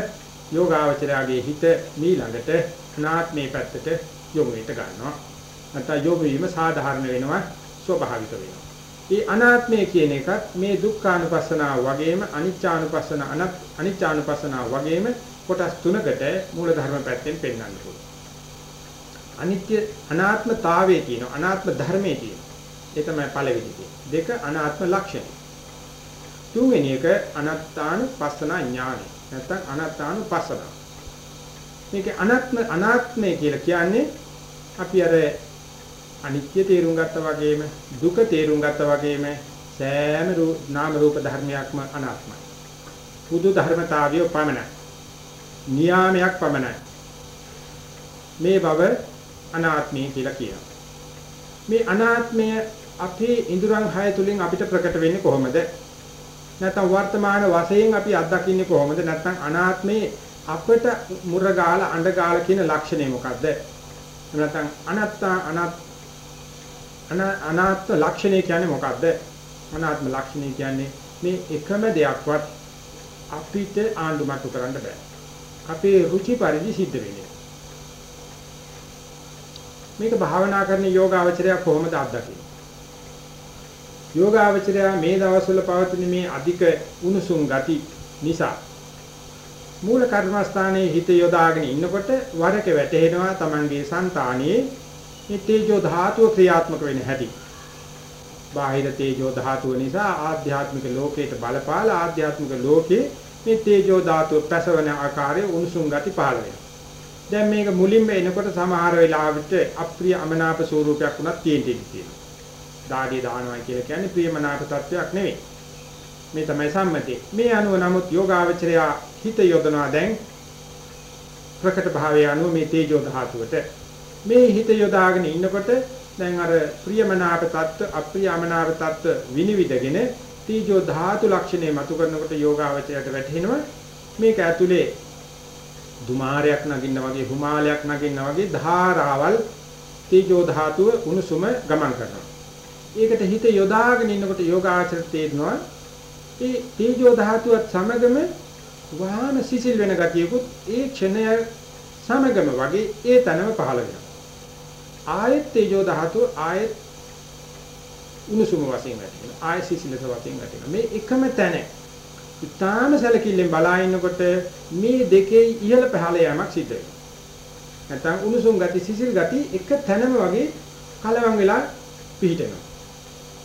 යෝගාවචරයාගේ හිත මීළඟට අනාත්මේ පැත්තට යොමු වෙට ගන්නවා. නැත්නම් යොමු වීම සාධාරණ වෙනවා ස්වභාවික වෙනවා. මේ අනාත්මය කියන එකත් මේ දුක්ඛානුපස්සනාව වගේම අනිච්චානුපස්සන අනිච්චානුපස්සනාව වගේම කොටස් තුනකට මූල ධර්ම පැත්තෙන් පෙන්වන්න පුළුවන්. අනිත්‍ය අනාත්මතාවයේ තියෙන අනාත්ම ධර්මයේ තියෙන. ඒ තමයි පළවෙනි දෙක අනාත්ම ලක්ෂණ. තුන්වෙනි එක අනත්තානුපස්සන ඥානය. නැත්නම් අනත්තානුපස්සන. මේක අනාත්ම අනාත්මය කියලා කියන්නේ අපි අර අනිත්‍ය තේරුම් ගත්තා වගේම දුක තේරුම් ගත්තා වගේම සෑම නාම රූප ධර්මයක්ම අනාත්මයි. පුදු ධර්මතාවය පමණයි. නියාමයක් පමණයි. මේ බව අනාත්මය කියලා කියනවා. මේ අනාත්මය අපේ ඉඳුරන් හය තුලින් අපිට ප්‍රකට වෙන්නේ කොහොමද? නැත්නම් වර්තමාන වශයෙන් අපි අත්දකින්නේ කොහොමද? නැත්නම් අනාත්මේ අපට මුරගාල අඬගාල කියන ලක්ෂණය මොකද්ද? නැත්නම් අනත්තා අනත් අනාත්ම ලක්ෂණය කියන්නේ මොකද්ද? අනාත්ම ලක්ෂණය කියන්නේ මේ එකම දෙයක්වත් අපිට ආඳුම්ටු කරන්න බෑ. අපේ රුචි පරිදි සිද්ධ වෙන්නේ. මේක භාවනා කරන යෝගාවචරය කොහොමද අත්දකින්නේ? යෝගාවචරය මේ දවස්වල පවතින මේ අධික උණුසුම් ගති නිසා මූල කර්මස්ථානයේ හිත යොදාගෙන ඉන්නකොට වරක වැටෙනවා Tamange సంతානියේ මේ තේජෝ ධාතුව ක්‍රියාත්මක වෙන හැටි. බාහිර තේජෝ ධාතුව නිසා ආධ්‍යාත්මික ලෝකයට බලපාලා ආධ්‍යාත්මික ලෝකේ මේ තේජෝ ධාතුව පැසවන ආකාරයේ උණුසුම් ගති පහළ වෙනවා. දැන් මේක මුලින්ම එනකොට සමහර වෙලාවට අප්‍රිය අමනාප ස්වරූපයක් උනත් තියෙන්න තියෙනවා. දාඩිය දානවා කියලා කියන්නේ ප්‍රියමනාප තත්වයක් නෙවෙයි. මේ තමයි සම්මතය. මේ අනුව නමුත් යෝගාවචරය හිත යොදනවා දැන් ප්‍රකට භාවය අනුව මේ තේජෝ ධාතුවට මේ හිත යොදාගෙන ඉන්නකොට දැන් අර ප්‍රියමනාප තත්ත්ව අප්‍රියමනාප තත්ත්ව විනිවිදගෙන තීජෝ ධාතු ලක්ෂණය මතු කරනකොට යෝගාවචරයට වැටහෙනවා මේක ඇතුලේ දුමාරයක් නගින්න වගේ හිමාලයක් නගින්න වගේ ධාරාවල් තීජෝ ධාතුව උණුසුම ගමන් කරනවා. ඒකට හිත යොදාගෙන ඉන්නකොට යෝගාචරයට තේරෙනවා ඒ තීජෝ ධාතුවත් සමගම වහාම සිසිල් වෙන ගතියකුත් ඒ ක්ෂණය සමගම වගේ ඒ තනම පහළ වෙනවා. ආයෙත් තේජෝ ධාතුව ආයෙත් උණුසුම වශයෙන් වැටෙනවා. ආය සිසිලස වශයෙන් වැටෙනවා. මේ එකම තැන ඉතාම සැලකිල්ලෙන් බලා ඉන්නකොට මේ දෙකේ ඉහළ පහළ යෑමක් සිද්ධ වෙනවා. නැත්නම් උණුසුම් ගති සිසිල් ගති එක තැනම වගේ කලවම් වෙලා පිහිටෙනවා.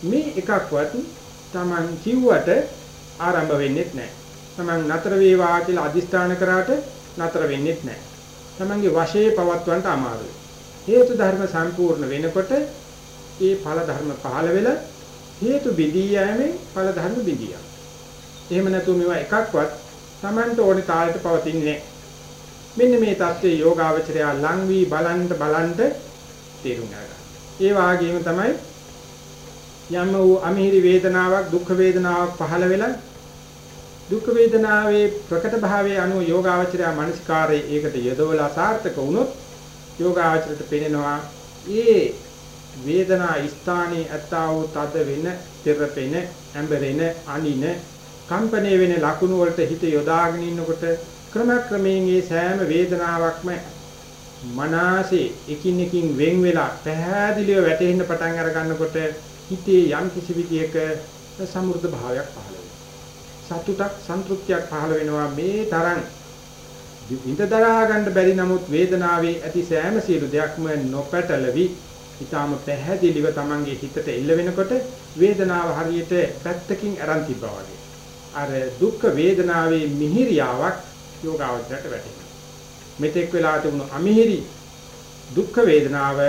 මේ එකක්වත් Taman කිව්වට ආරම්භ වෙන්නේ නැහැ. Taman නතර වේවා කියලා අදිස්ථාන කරාට නතර වෙන්නේ නැහැ. Tamanගේ වශයේ පවත්වන්නට අමාරුයි. හේතු ධර්ම සම්පූර්ණ වෙනකොට ඒ ඵල ධර්ම පහළ වෙලා හේතු බිඳී යෑමෙන් ඵල ධර්ම බිඳී යනවා. එහෙම නැතුව මේවා එකක්වත් Tamanට ඕනේ තාලෙට පවතින්නේ මෙන්න මේ தත්ත්වයේ යෝගාවචරය ලං වී බලන්ට බලන්ට තේරුම් ගන්නවා. ඒ වාගේම තමයි යම් වූ අමිහිරි වේදනාවක් දුක් වේදනාවක් පහළ වෙලා දුක් වේදනාවේ ප්‍රකට භාවයේ අනුව යෝගාවචරය මානසිකාරයේ ඒකට යදවලා සාර්ථක වුණොත් යෝගාවචරයට පෙනෙනවා ඒ වේදනා ස්ථානයේ ඇත්තා වූ තද වෙන, තෙරපෙන, ඇඹරෙන, අනින, කම්පණය වෙන ලකුණු වලට හිත යොදාගෙන ඉන්නකොට ක්‍රමක්‍රමයෙන් මේ සෑම වේදනාවක්ම මනසේ එකින් එකින් වෙන් වෙලා පැහැදිලිව වැටෙන්න පටන් අර ගන්නකොට හිතේ යම් කිසි විදියක සමෘද්ධ භාවයක් පහළ වෙනවා. සතුටක් සන්තුෂ්තියක් පහළ වෙනවා මේ තරම් විඳ දරා ගන්න බැරි නමුත් වේදනාවේ ඇති සෑම සියලු දෙයක්ම නොපැටලවි ඊටාම පැහැදිලිව Tamange හිතට එල්ල වෙනකොට වේදනාව හරියට පැත්තකින් අරන් තිබ්බා වගේ. අර දුක් වේදනාවේ මිහිරියාවක් යෝගාවචරයට වැටෙනවා. මෙතෙක් වෙලා තිබුණු අමිහිරි දුක් වේදනාව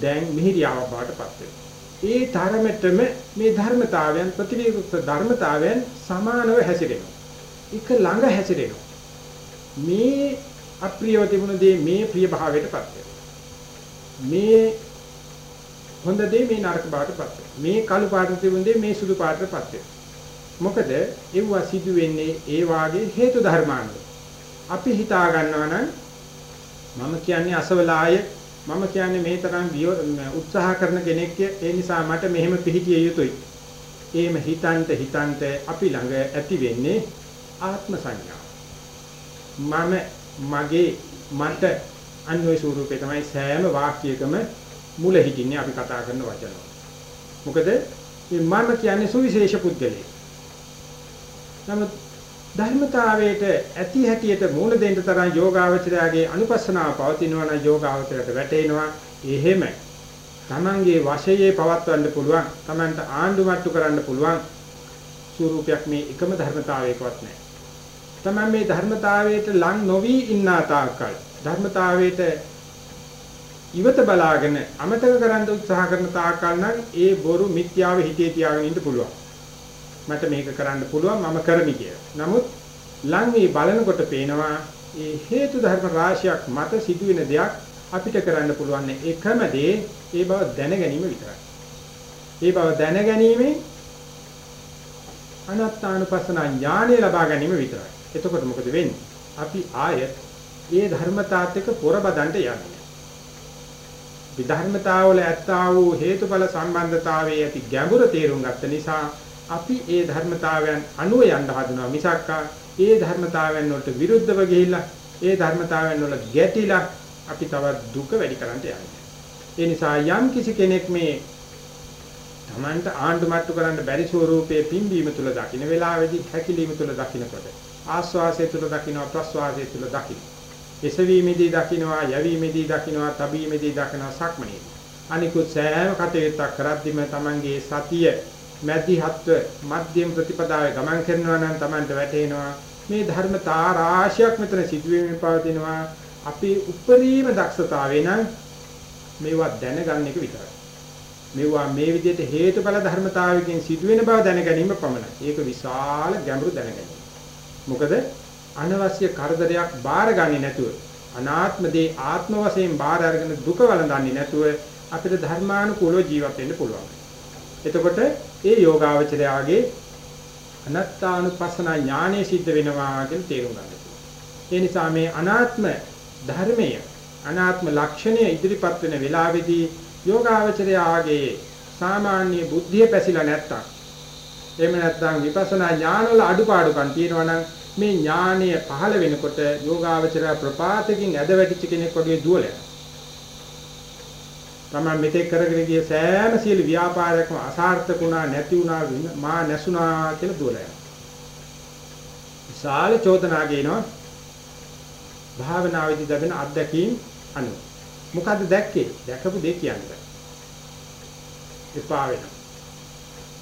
දැන් මිහිරියාවක් බවට පත් වෙනවා. ඒ තරමටම මේ ධර්මතාවයන් ප්‍රතිවිරුද්ධ ධර්මතාවයන් සමානව හැසිරෙනවා. එක ළඟ හැසිරෙනවා. මේ අප්‍රියව තිබුණ දේ මේ ප්‍රිය භාවයටපත් වෙනවා. මේ හොඳ දේ මේ නරක බවටපත් වෙනවා. මේ කළු පාට තිබුණ දේ මේ සුදු පාටටපත් වෙනවා. මොකද ඒවා සිදු වෙන්නේ ඒ වාගේ හේතු ධර්මානුව. අපි හිතා ගන්නවා නම් මම කියන්නේ අසවලාය මම කියන්නේ මේ තරම් උත්සාහ කරන කෙනෙක් ඒ නිසා මට මෙහෙම පිළිහිය යුතුයි. එහෙම හිතන්ට හිතන්ට අපි ළඟ ඇති වෙන්නේ ආත්ම සංඥාව. මම මගේ මට අන්වේ ස්වරූපේ තමයි සෑම වාක්‍යයකම මුල හිටින්නේ අපි කතා කරන වචන. මොකද මේ මම කියන්නේ සුවිශේෂ පුද්ගලයෙක්. නමුත් ධර්මතාවයට ඇති හැටියට මූල දෙන්න තරම් යෝගාවචරයාගේ අනුපස්සනාව පවතිනවා නම් යෝගාවචරයට වැටෙනවා එහෙම තමන්ගේ වශයේ පවත්වන්න පුළුවන් තමන්ට ආණ්ඩු මට්ටු කරන්න පුළුවන් ස්වරූපයක් මේ එකම ධර්මතාවයකවත් නැහැ. තමන් මේ ධර්මතාවයට ලං නොවි ඉන්නා තාක්කල් ධර්මතාවයට ඉවත බලාගෙන අමතක කරන්න උත්සාහ කරන තාක්කල් නම් ඒ බොරු මිත්‍යාව හිතේ තියාගෙන ඉන්න පුළුවන්. මට මේක කරන්න පුළුවන් මම කරමි කියලා. නමුත් ලං මේ බලනකොට පේනවා මේ හේතු ධර්ම රාශියක් මත සිදුවෙන දෙයක් අපිට කරන්න පුළුවන් එකම දේ ඒ බව දැන ගැනීම විතරයි. ඒ බව දැන ගැනීමෙන් අනත්තානුපස්සන ඥානය ලබා ගැනීම විතරයි. එතකොට මොකද වෙන්නේ? අපි ආයෙත් ඒ ධර්මතාවත් එක්ක පොරබදන්ට යන්නේ. විධර්මතාවල ඇත්තා වූ හේතුඵල සම්බන්ධතාවයේ ඇති ගැඹුර තේරුම් ගත්ත නිසා අපි ඒ ධර්මතාවයන් අනුව යන්න හදනවා මිසක් ඒ ධර්මතාවයන් වලට විරුද්ධව ගිහිල්ලා ඒ ධර්මතාවයන් වල ගැටිලා අපි තවත් දුක වැඩි කරන්න යන්නේ. ඒ නිසා යම් කිසි කෙනෙක් මේ Tamanට ආණ්ඩු මට්ටු කරන්න බැරි ස්වරූපයේ පිම්බීම තුල දකින්න වෙලාවේදී හැකිලිම තුල දකින්නකොට ආස්වාසය තුල දකින්න ප්‍රස්වාසය තුල දකින්න. එසවීමේදී දකින්නවා යැවීමේදී දකින්නවා තබීමේදී දකින්නවා සක්මනේ. අනිකුත් සෑම කටයුත්තක් කරද්දිම Tamanගේ සතිය මැදිහත්ව මධ්‍යම ප්‍රතිපදාවේ ගමන් කරනවා නම් Tamanට වැටෙනවා මේ ධර්මතා රාශියක් මෙතන සිදුවීමේ පවතිනවා අපි උපරිම දක්ෂතාවය නම් මේවා දැනගන්න එක විතරයි. මේවා මේ විදිහට හේතුඵල ධර්මතාවයකින් සිදුවෙන බව දැන ගැනීම පමණයි. ඒක විශාල ගැඹුරු දැනගැනීම. මොකද අනවශ්‍ය කරදරයක් බාරගන්නේ නැතුව අනාත්ම දේ ආත්ම වශයෙන් බාර අරගෙන දුක වළඳන්නේ නැතුව අපිට ධර්මානුකූලව ජීවත් වෙන්න පුළුවන්. එතකොට ඒ යෝගාවචරයාගේ අනත්තානුපස්සන ඥානෙ සිද්ධ වෙනවා කියලා තේරුම් ගන්න. ඒ නිසා මේ අනාත්ම ධර්මය අනාත්ම ලක්ෂණය ඉදිරිපත් වෙන වෙලාවේදී යෝගාවචරයාගේ සාමාන්‍ය බුද්ධිය පැසිලා නැත්තම් එහෙම නැත්නම් විපස්සනා ඥානවල අඩුපාඩුකම් තියෙනවා නම් මේ ඥානය පහළ වෙනකොට යෝගාවචරය ප්‍රපාතකින් ඇද වැටිච්ච කෙනෙක් වගේ දුවල යනවා. තමයි මෙතෙක් කරගෙන ගිය සෑම සියලු ව්‍යාපාරයක්ම අසාර්ථක වුණා නැති වුණා මා නැසුණා කියලා දුවලා යනවා. විශාල චෝදනා ගේනවා භාවනාවේදී ලැබෙන අත්දැකීම් අනුව. මොකද්ද දැක්කේ? දැකපු දේ කියන්නේ. එපා වෙනවා.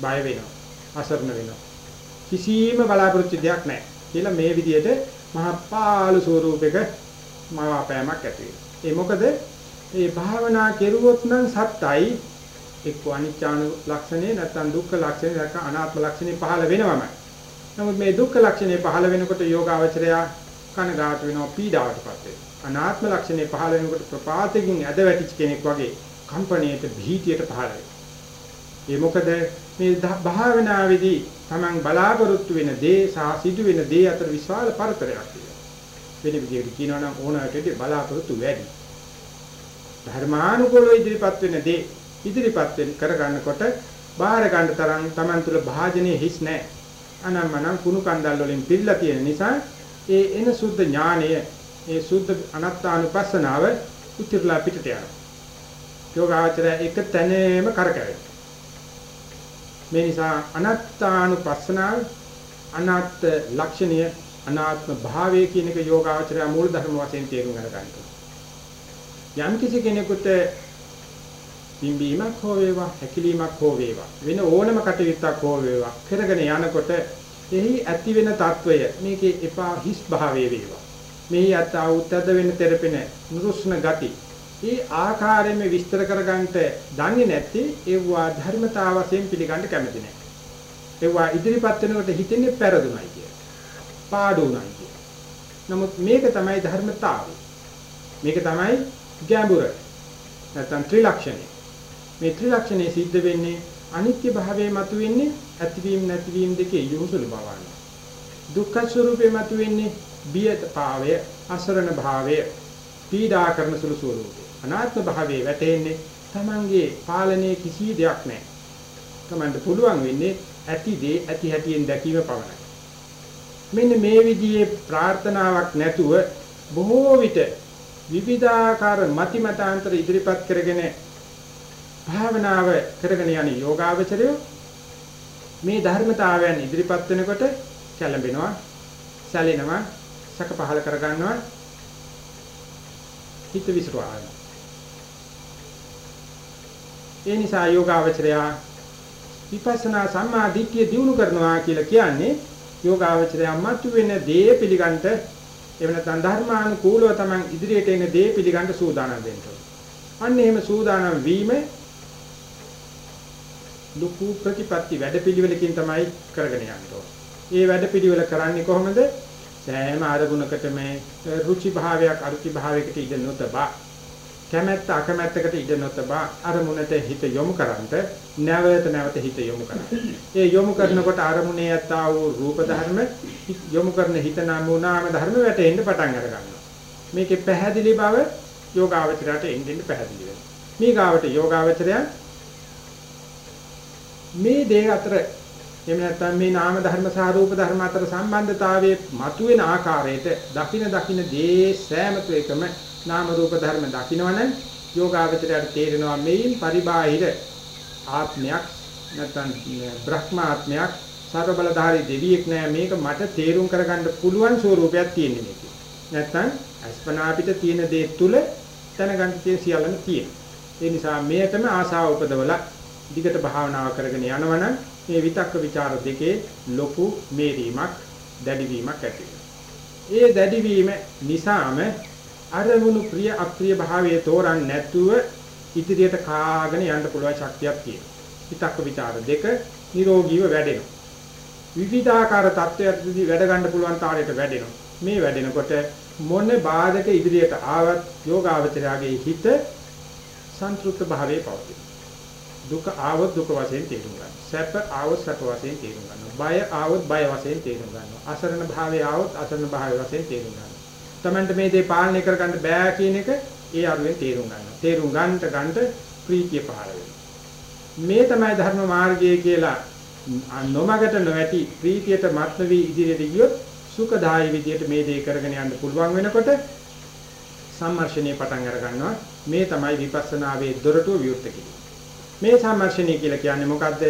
බය වෙනවා. අසරණ වෙනවා. කිසිම බලාපොරොත්තු දෙයක් නැහැ. කියලා මේ විදිහට මහා පාළු ස්වරූපයක මවාපෑමක් ඇති වෙනවා. ඒ මොකද මේ භාවනා කෙරුවොත් නම් සත්‍යයි එක්ක අනිච්චානු ලක්ෂණේ නැත්නම් දුක්ඛ ලක්ෂණේ නැත්නම් අනාත්ම ලක්ෂණේ පහළ වෙනවම. නමුත් මේ දුක්ඛ ලක්ෂණේ පහළ වෙනකොට යෝගාවචරය කනගාටු වෙනවා පීඩාවටපත් වෙනවා. අනාත්ම ලක්ෂණේ පහළ වෙනකොට ප්‍රපාතකින් ඇද වැටිච්ච කෙනෙක් වගේ කම්පණයට භීතියට පහළ වෙනවා. ඒ මොකද මේ භාවනාවේදී Taman බලාපොරොත්තු වෙන දේ සහ සිදු වෙන දේ අතර විශාල පරතරයක් තියෙනවා. වෙන විදිහට කියනවා නම් ඕනෑමට බලාපොරොත්තු වැඩි. ධර්මානුකූලව ඉදිරිපත් වෙන දේ ඉදිරිපත් වෙන කරගන්නකොට බාහිර ගන්න තරම් Taman තුල භාජනයේ හිස් නැහැ. අනම්මනම් කුණු කන්දල් වලින් පිළිලා තියෙන නිසා ඒ එන සුද්ධ ඥානය ඒ සුද්ධ අනත්තානුපස්සනාව උත්තරලා පිටට යනවා. යෝගාචරය එක තැනේම කරකැවෙනවා. මේ නිසා අනත්තානුපස්සනාව අනාත්ම ලක්ෂණය අනාත්ම භාවය කියන එක යෝගාචරය මූල ධර්ම වශයෙන් තේරුම් ගන්න යම් කිසි කෙනෙකුට පිම්බීමක් හෝ වේවා හැකිලීමක් හෝ වේවා වෙන ඕනම කටයුත්තක් හෝ වේවා කරගෙන යනකොට එහි ඇති වෙන తত্ত্বය මේකේ එපා හිස් භාවයේ වේවා මෙහි අත උත්තද වෙන තෙරපෙන නුරුස්න ගති ඒ ආකාරයෙන්ම විස්තර කරගන්නට දන්නේ නැති ඒවා ධර්මතාව වශයෙන් පිළිගන්න කැමති නැහැ. ඒවා ඉදිරිපත් වෙනකොට හිතෙන්නේ පෙරදුනයි කියලා. පාඩුණයි කියලා. නමුත් මේක තමයි ධර්මතාවය. මේක තමයි ගැඹුර. නැත්නම් ත්‍රිලක්ෂණය. මේ ත්‍රිලක්ෂණය සිද්ධ වෙන්නේ අනිත්‍ය භාවයේ මතුවෙන්නේ ඇතිවීම නැතිවීම දෙකේ යොහුසුළු බවයි. දුක්ඛ ස්වરૂපේ මතුවෙන්නේ බියත භාවය, අසරණ භාවය, පීඩා කරන සුළු ස්වરૂපේ. අනාත්ම භාවයේ වැටෙන්නේ Tamange පාලනයේ කිසි දෙයක් නැහැ. Tamanට පුළුවන් වෙන්නේ ඇති දේ ඇති හැටියෙන් දැකීම පමණයි. මෙන්න මේ විදිහේ ප්‍රාර්ථනාවක් නැතුව බොහෝ විට විවිධාකාර මතිමතාන්තර ඉදිරිපත් කරගෙන භාවනාව කරගෙන යන යෝගාවචරය මේ ධර්මතාවයන් ඉදිරිපත් වෙනකොට කැළඹෙනවා සැලෙනවා සක පහල කරගන්නවා හිත විසිරුවා. යනවා ඒ නිසා යෝගාවචරය විපස්සනා සම්මා දිට්ඨිය දිනු කරනවා කියලා කියන්නේ යෝගාවචරය මතු වෙන දේ පිළිගන්නට එවන තන් ධර්මානුකූලව තමන් ඉදිරියට එන දේ පිළිගන්න සූදානම් වෙන්න අන්න එහෙම සූදානම් වීම ලොකු ප්‍රතිපත්ති වැඩපිළිවෙලකින් තමයි කරගෙන යන්නේ. ඒ වැඩපිළිවෙල කරන්නේ කොහොමද? සෑම ආරමුණකටම රුචි භාවයක් අරුචි භාවයකට ඉඳ නොතබා කැමැත්ත අකමැත්තකට ඉඩ නොතබා අරමුණට හිත යොමු කරන්ට නැවත නැවත හිත යොමු කරන්න. ඒ යොමු කරනකොට අරමුණේ යත්තා වූ රූප ධර්ම යොමු කරන හිත නමුනාම ධර්ම වැටෙන්න පටන් අර ගන්නවා. මේකේ පැහැදිලි බව යෝගාවචරයට එන්නින් පැහැදිලි වෙනවා. මේ ගාවට යෝගාවචරය මේ දේ අතර එහෙම නැත්නම් මේ නාම ධර්ම සහ රූප ධර්ම අතර සම්බන්ධතාවයේ මතුවෙන ආකාරයට දකින දකින දේ සෑමතු එකම නාම රූප ධර්ම දකින්නවනම් යෝගාවචරයට තේරෙනවා මේන් පරිබාහිර ආත්මයක් නැත්නම් බ්‍රහ්මාත්මයක් සර්ව බලධාරී දෙවියෙක් නෑ මේක මට තේරුම් කරගන්න පුළුවන් ස්වරූපයක් තියෙන මේක. නැත්නම් අස්පනා පිට තියෙන දේ තුල දැනගන්න තියෙන සියල්ලම තියෙන. ඒ නිසා මේකම ආසාව උපදවලා දිගට භාවනාව කරගෙන යනවනම් මේ විතක්ක ਵਿਚාර දෙකේ ලොකු මේරීමක් දැඩිවීමක් ඇති ඒ දැඩිවීම නිසාම අරමුණු ප්‍රිය අප්‍රිය භාවයේ තෝරන්නේ නැතුව ඉදිරියට කාගෙන යන්න පුළුවන් ශක්තියක් තියෙනවා. හිතක් ਵਿਚාර දෙක නිරෝගීව වැඩෙනවා. විවිධාකාර තත්ත්වයකදී වැඩ ගන්න පුළුවන් තාලයට වැඩෙනවා. මේ වැඩෙනකොට මොන බාධක ඉදිරියට ආවත් යෝගාවචරයාගේ හිත සන්තුෂ්ත භාවයේ පවතින. දුක ආවොත් දුක වශයෙන් තේරුම් ගන්න. සැප ආවොත් සැප වශයෙන් තේරුම් ගන්නවා. බය ආවොත් බය වශයෙන් තේරුම් ගන්නවා. අසරණ භාවය ආවොත් අසරණ භාවය වශයෙන් තේරුම් ගන්නවා. Tamanට මේ දේ පාලනය කරගන්න බෑ කියන එක ඒ අරුවෙන් තේරුම් ගන්නවා. තේරුම් ගන්නට ගන්නට ප්‍රීතිය පහළ මේ තමයි ධර්ම මාර්ගය කියලා නොමගට නොඇති ප්‍රීතියට මත්න වී ඉදිරියට ගියොත් සුඛදායි විදියට මේ දේ කරගෙන යන්න පුළුවන් වෙනකොට සම්මර්ෂණේ පටන් අර ගන්නවා. මේ තමයි විපස්සනාවේ දොරටුව විවෘත කිරීම. මේ සම්මර්ෂණය කියලා කියන්නේ මොකද්ද?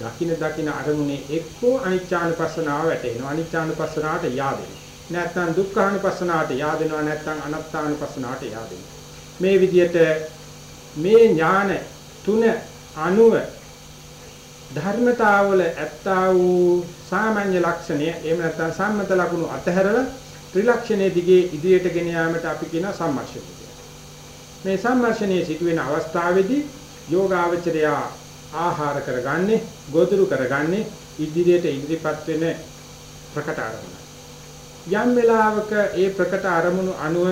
දකින දකින අරමුණේ එක්කෝ අනිච්චානුපස්සනාව වැටෙනවා. අනිච්චානුපස්සනාවට yaadෙනවා. නැත්නම් දුක්ඛානුපස්සනාවට yaadෙනවා. නැත්නම් අනාත්මානුපස්සනාවට yaadෙනවා. මේ විදිහට මේ ඥාන තුන අනුව ධර්මතාවල ඇත්තා වූ සාමාන්‍ය ලක්ෂණය එහෙම නැත්නම් සම්මත ලක්ෂණ අතහැරලා ත්‍රිලක්ෂණයේ දිගේ ඉදිරියට ගෙන යාමට අපි කියන සම්මර්ෂණය කියලා. මේ සම්මර්ෂණයේ සිදුවෙන අවස්ථාවේදී යෝගාවචරය ආහාර කරගන්නේ, ගොදුරු කරගන්නේ ඉදිරියට ඉදිරිපත් වෙන ප්‍රකට අරමුණ. යම් වෙලාවක ඒ ප්‍රකට අරමුණු අනුව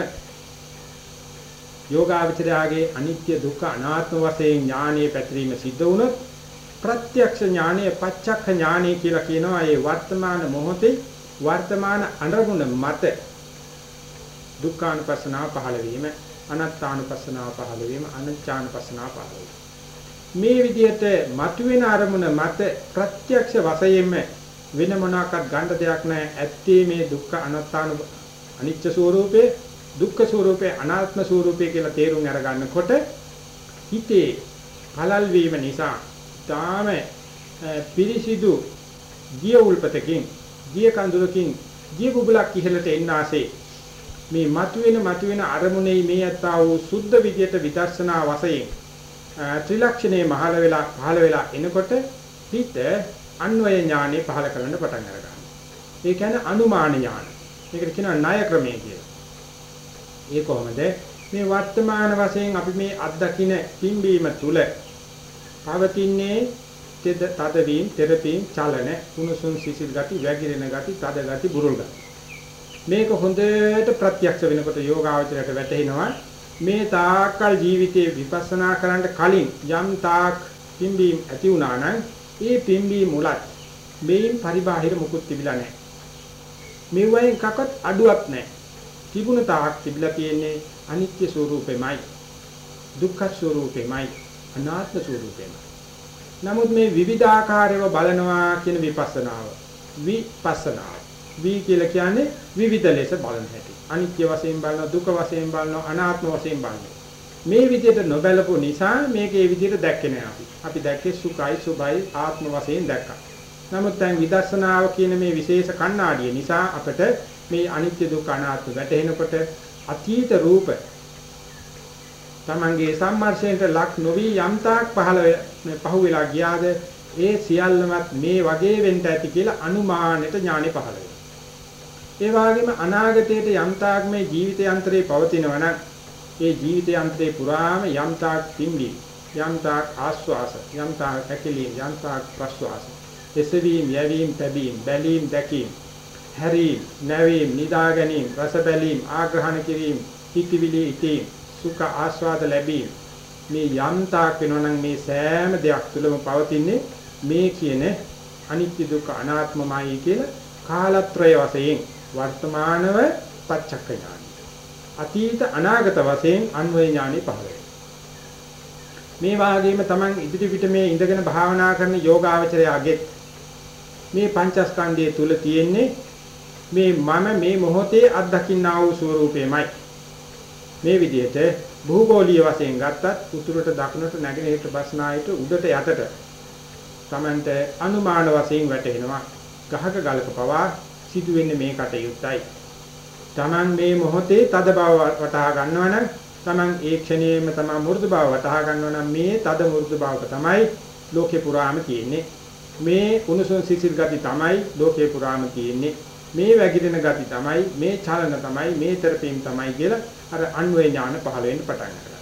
යෝගාවචරයාගේ අනිත්‍ය දුක්ඛ අනාත්ම වශයෙන් ඥානීය පැතිරීම සිද්ධ වුණොත් ප්‍රත්‍යක්ෂ ඥානය පච්චක්ඛ ඥානය කියලා කියනවා ඒ වර්තමාන මොහොතේ වර්තමාන අනුගුණ මත දුක්ඛානුපස්සනාව පහළ වීම අනත්තානුපස්සනාව පහළ වීම අනිච්චානුපස්සනාව පහළ වීම. මේ විදිහට මතුවෙන අරමුණ මත ප්‍රත්‍යක්ෂ වශයෙන්ම වෙන මොනවාක්වත් ගන්න දෙයක් නැහැ. ඇත්තේ මේ දුක්ඛ අනාත්මාන අනිච්ච ස්වરૂපේ දුක්ඛ ස්වરૂපේ අනාත්ම ස්වરૂපේ කියලා තේරුම් අරගන්නකොට හිතේ පළල් වීම නිසා තාම පිරිසිදු ගිය උල්පතකින් ගිය කඳුලකින් ගිය බුබලක් ඉහළට එන්න ආසේ මේ මතුවෙන මතුවෙන අරමුණේ මේ ඇත්තා වූ සුද්ධ විදියට විදර්ශනා වශයෙන් ත්‍රිලක්ෂණේ මහල වෙලා පහල වෙලා එනකොට හිත අන්වය ඥානෙ පහළ කරන්න පටන් අරගන්නවා. ඒ කියන්නේ අනුමාන ඥාන. මේකට කියනවා ණය ක්‍රමය කියලා. ඒ කොහොමද මේ වර්තමාන වශයෙන් අපි මේ අත්දකින්න පිම්බීම තුල පවතින්නේ තෙද තදවීම තෙරපීම් චලන කුණුසුම් සිසිල් ගති වැగిරෙන ගති තද ගති බුරුල් ගති මේක හොඳට ප්‍රත්‍යක්ෂ වෙනකොට යෝගාවචරයට වැටහෙනවා මේ තාක්කල් ජීවිතයේ විපස්සනා කරන්න කලින් යම් තාක් පිම්බීම් ඇති වුණා නම් ඒ පිම්බී මුලක් මේන් පරිබාහිර මුකුත් තිබිලා නැහැ. මෙවයින් එකක්වත් අඩුවක් නැහැ. තිබුණ තාක් තිබිලා තියෙන්නේ අනිත්‍ය ස්වરૂපෙමයි. දුක්ඛ ස්වરૂපෙමයි. අනාත්ම ස්වરૂපෙමයි. නමුත් මේ විවිධාකාරව බලනවා කියන විපස්සනාව. විපස්සනාව. වි කියලා කියන්නේ විවිධ ලෙස බලන හැටි. අනිත්‍ය වශයෙන් බලනවා, දුක වශයෙන් බලනවා, අනාත්ම වශයෙන් බලනවා. මේ විදිහට නොබලපු නිසා මේකේ විදිහට දැක්කේ නෑ අපි. අපි දැක්කේ සුඛයි සුභයි ආත්ම වශයෙන් දැක්කා. නමුත් දැන් විදර්ශනාව කියන මේ විශේෂ කණ්ණාඩිය නිසා අපට මේ අනිත්‍ය දුක්ඛ අනාත්ම වැටහෙනකොට අතීත රූප තමන්ගේ සම්මර්ෂණයට ලක් නොවි යම්තාක් පහළ පහුවෙලා ගියාද ඒ සියල්ලමත් මේ වගේ වෙන්න ඇති කියලා අනුමානෙට ඥානෙ පහළ වෙනවා. ඒ වගේම අනාගතයේට යම්තාක් මේ ජීවිත යන්ත්‍රේ පවතිනවා නම් ඒ ජීවිත යන්ත්‍රේ පුරාම යම්තාක් පිම්බි යම්තාක් ආස්වාස යම්තාක් ඇකිලි යම්තාක් ප්‍රස්වාස. එසවීම යැවීම තැබීම බැලීම දැකීම හැරීම් නැවීම් නිදා ගැනීම රස බැලීම් ආග්‍රහණ කිරීම හිතවිලි ඉතීම් සුඛ ආස්වාද ලැබීම. මේ යම්තාක් වෙනවනම් මේ සෑම දෙයක් තුළම පවතින්නේ මේ කියන අනිත්‍ය දුක්ඛ අනාත්මමයි කියලා කාලත්‍රය වශයෙන් වර්තමානව පච්චක්ක ඥානයි අතීත අනාගත වශයෙන් අන්වය ඥානෙ පහළ මේ වාගේම Taman ඉදිරි පිට මේ ඉඳගෙන භාවනා කරන යෝගාවචරයාගෙත් මේ පංචස්කන්ධය තුල තියෙන්නේ මේ මම මේ මොහොතේ අත්දකින්නා වූ ස්වરૂපෙමයි. මේ විදිහට භූගෝලීය වශයෙන් ගත්තත් උතුරට දකුණට නැගෙනහිරට බස්නාහිරට උඩට යටට Tamante අනුමාන වශයෙන් වැටෙනවා. ගහක ගලක පවා සිදුවෙන්නේ මේ කටයුත්තයි. Taman මේ මොහොතේ තද බව වටහා ගන්නවනම් Taman ඒ ක්ෂණයේම Taman මෘදු බව වටහා ගන්නවනම් මේ තද මෘදු බවක තමයි ලෝකේ පුරාම තියෙන්නේ. මේ උණුසුම් සිසිල් ගති තමයි ලෝකේ පුරාම තියෙන්නේ. මේ වැగిරෙන ගති තමයි මේ චලන තමයි මේ තරපීම් තමයි කියලා අර අන්වේ ඥාන පහළ වෙන්න පටන් ගන්නවා.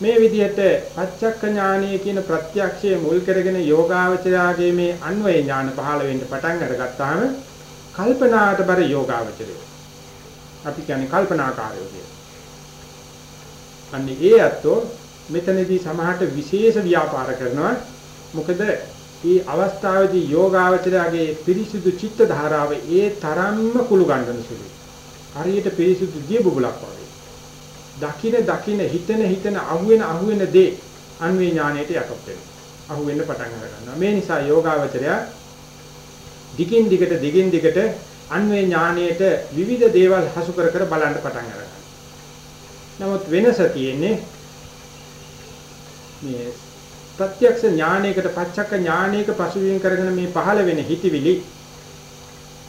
මේ විදිහට පච්චක්ක ඥානීය කියන ප්‍රත්‍යක්ෂයේ මුල් කරගෙන යෝගාවචරයාගේ මේ අන්වේ ඥාන පහළ වෙන්න පටන් අරගත්තාම කල්පනාට බර යෝගාවචරය. අපි කියන්නේ කල්පනාකාරයෝ කියලා. අන්නේ ඒ අතෝ මෙතනදී සමහරට විශේෂ ව්‍යාපාර කරනවා. මොකද මේ අවස්ථාවේදී යෝගාවචරයාගේ පිරිසිදු චිත්ත ධාරාව ඒ තරම්ම කුළු ගන්නන සුළුයි. හරියට පිරිසිදු දිය බුබුලක් වගේ. දකින දකින හිතන හිතන අහුවෙන අහුවෙන දේ අන්වේ ඥාණයට යටත් වෙනවා. අහුවෙන්න පටන් ගන්නවා. මේ නිසා යෝගාවචරයා දිගින් දිගට දිගින් දිගට අන්වේ ඥාණයට විවිධ දේවල් හසු කර කර බලන්න පටන් ගන්නවා. නමුත් වෙනස තියෙන්නේ මේ ප්‍රත්‍යක්ෂ ඥානයකට පච්චක්ක ඥානයක පසුබිම් කරගෙන මේ පහළ වෙන හිතවිලි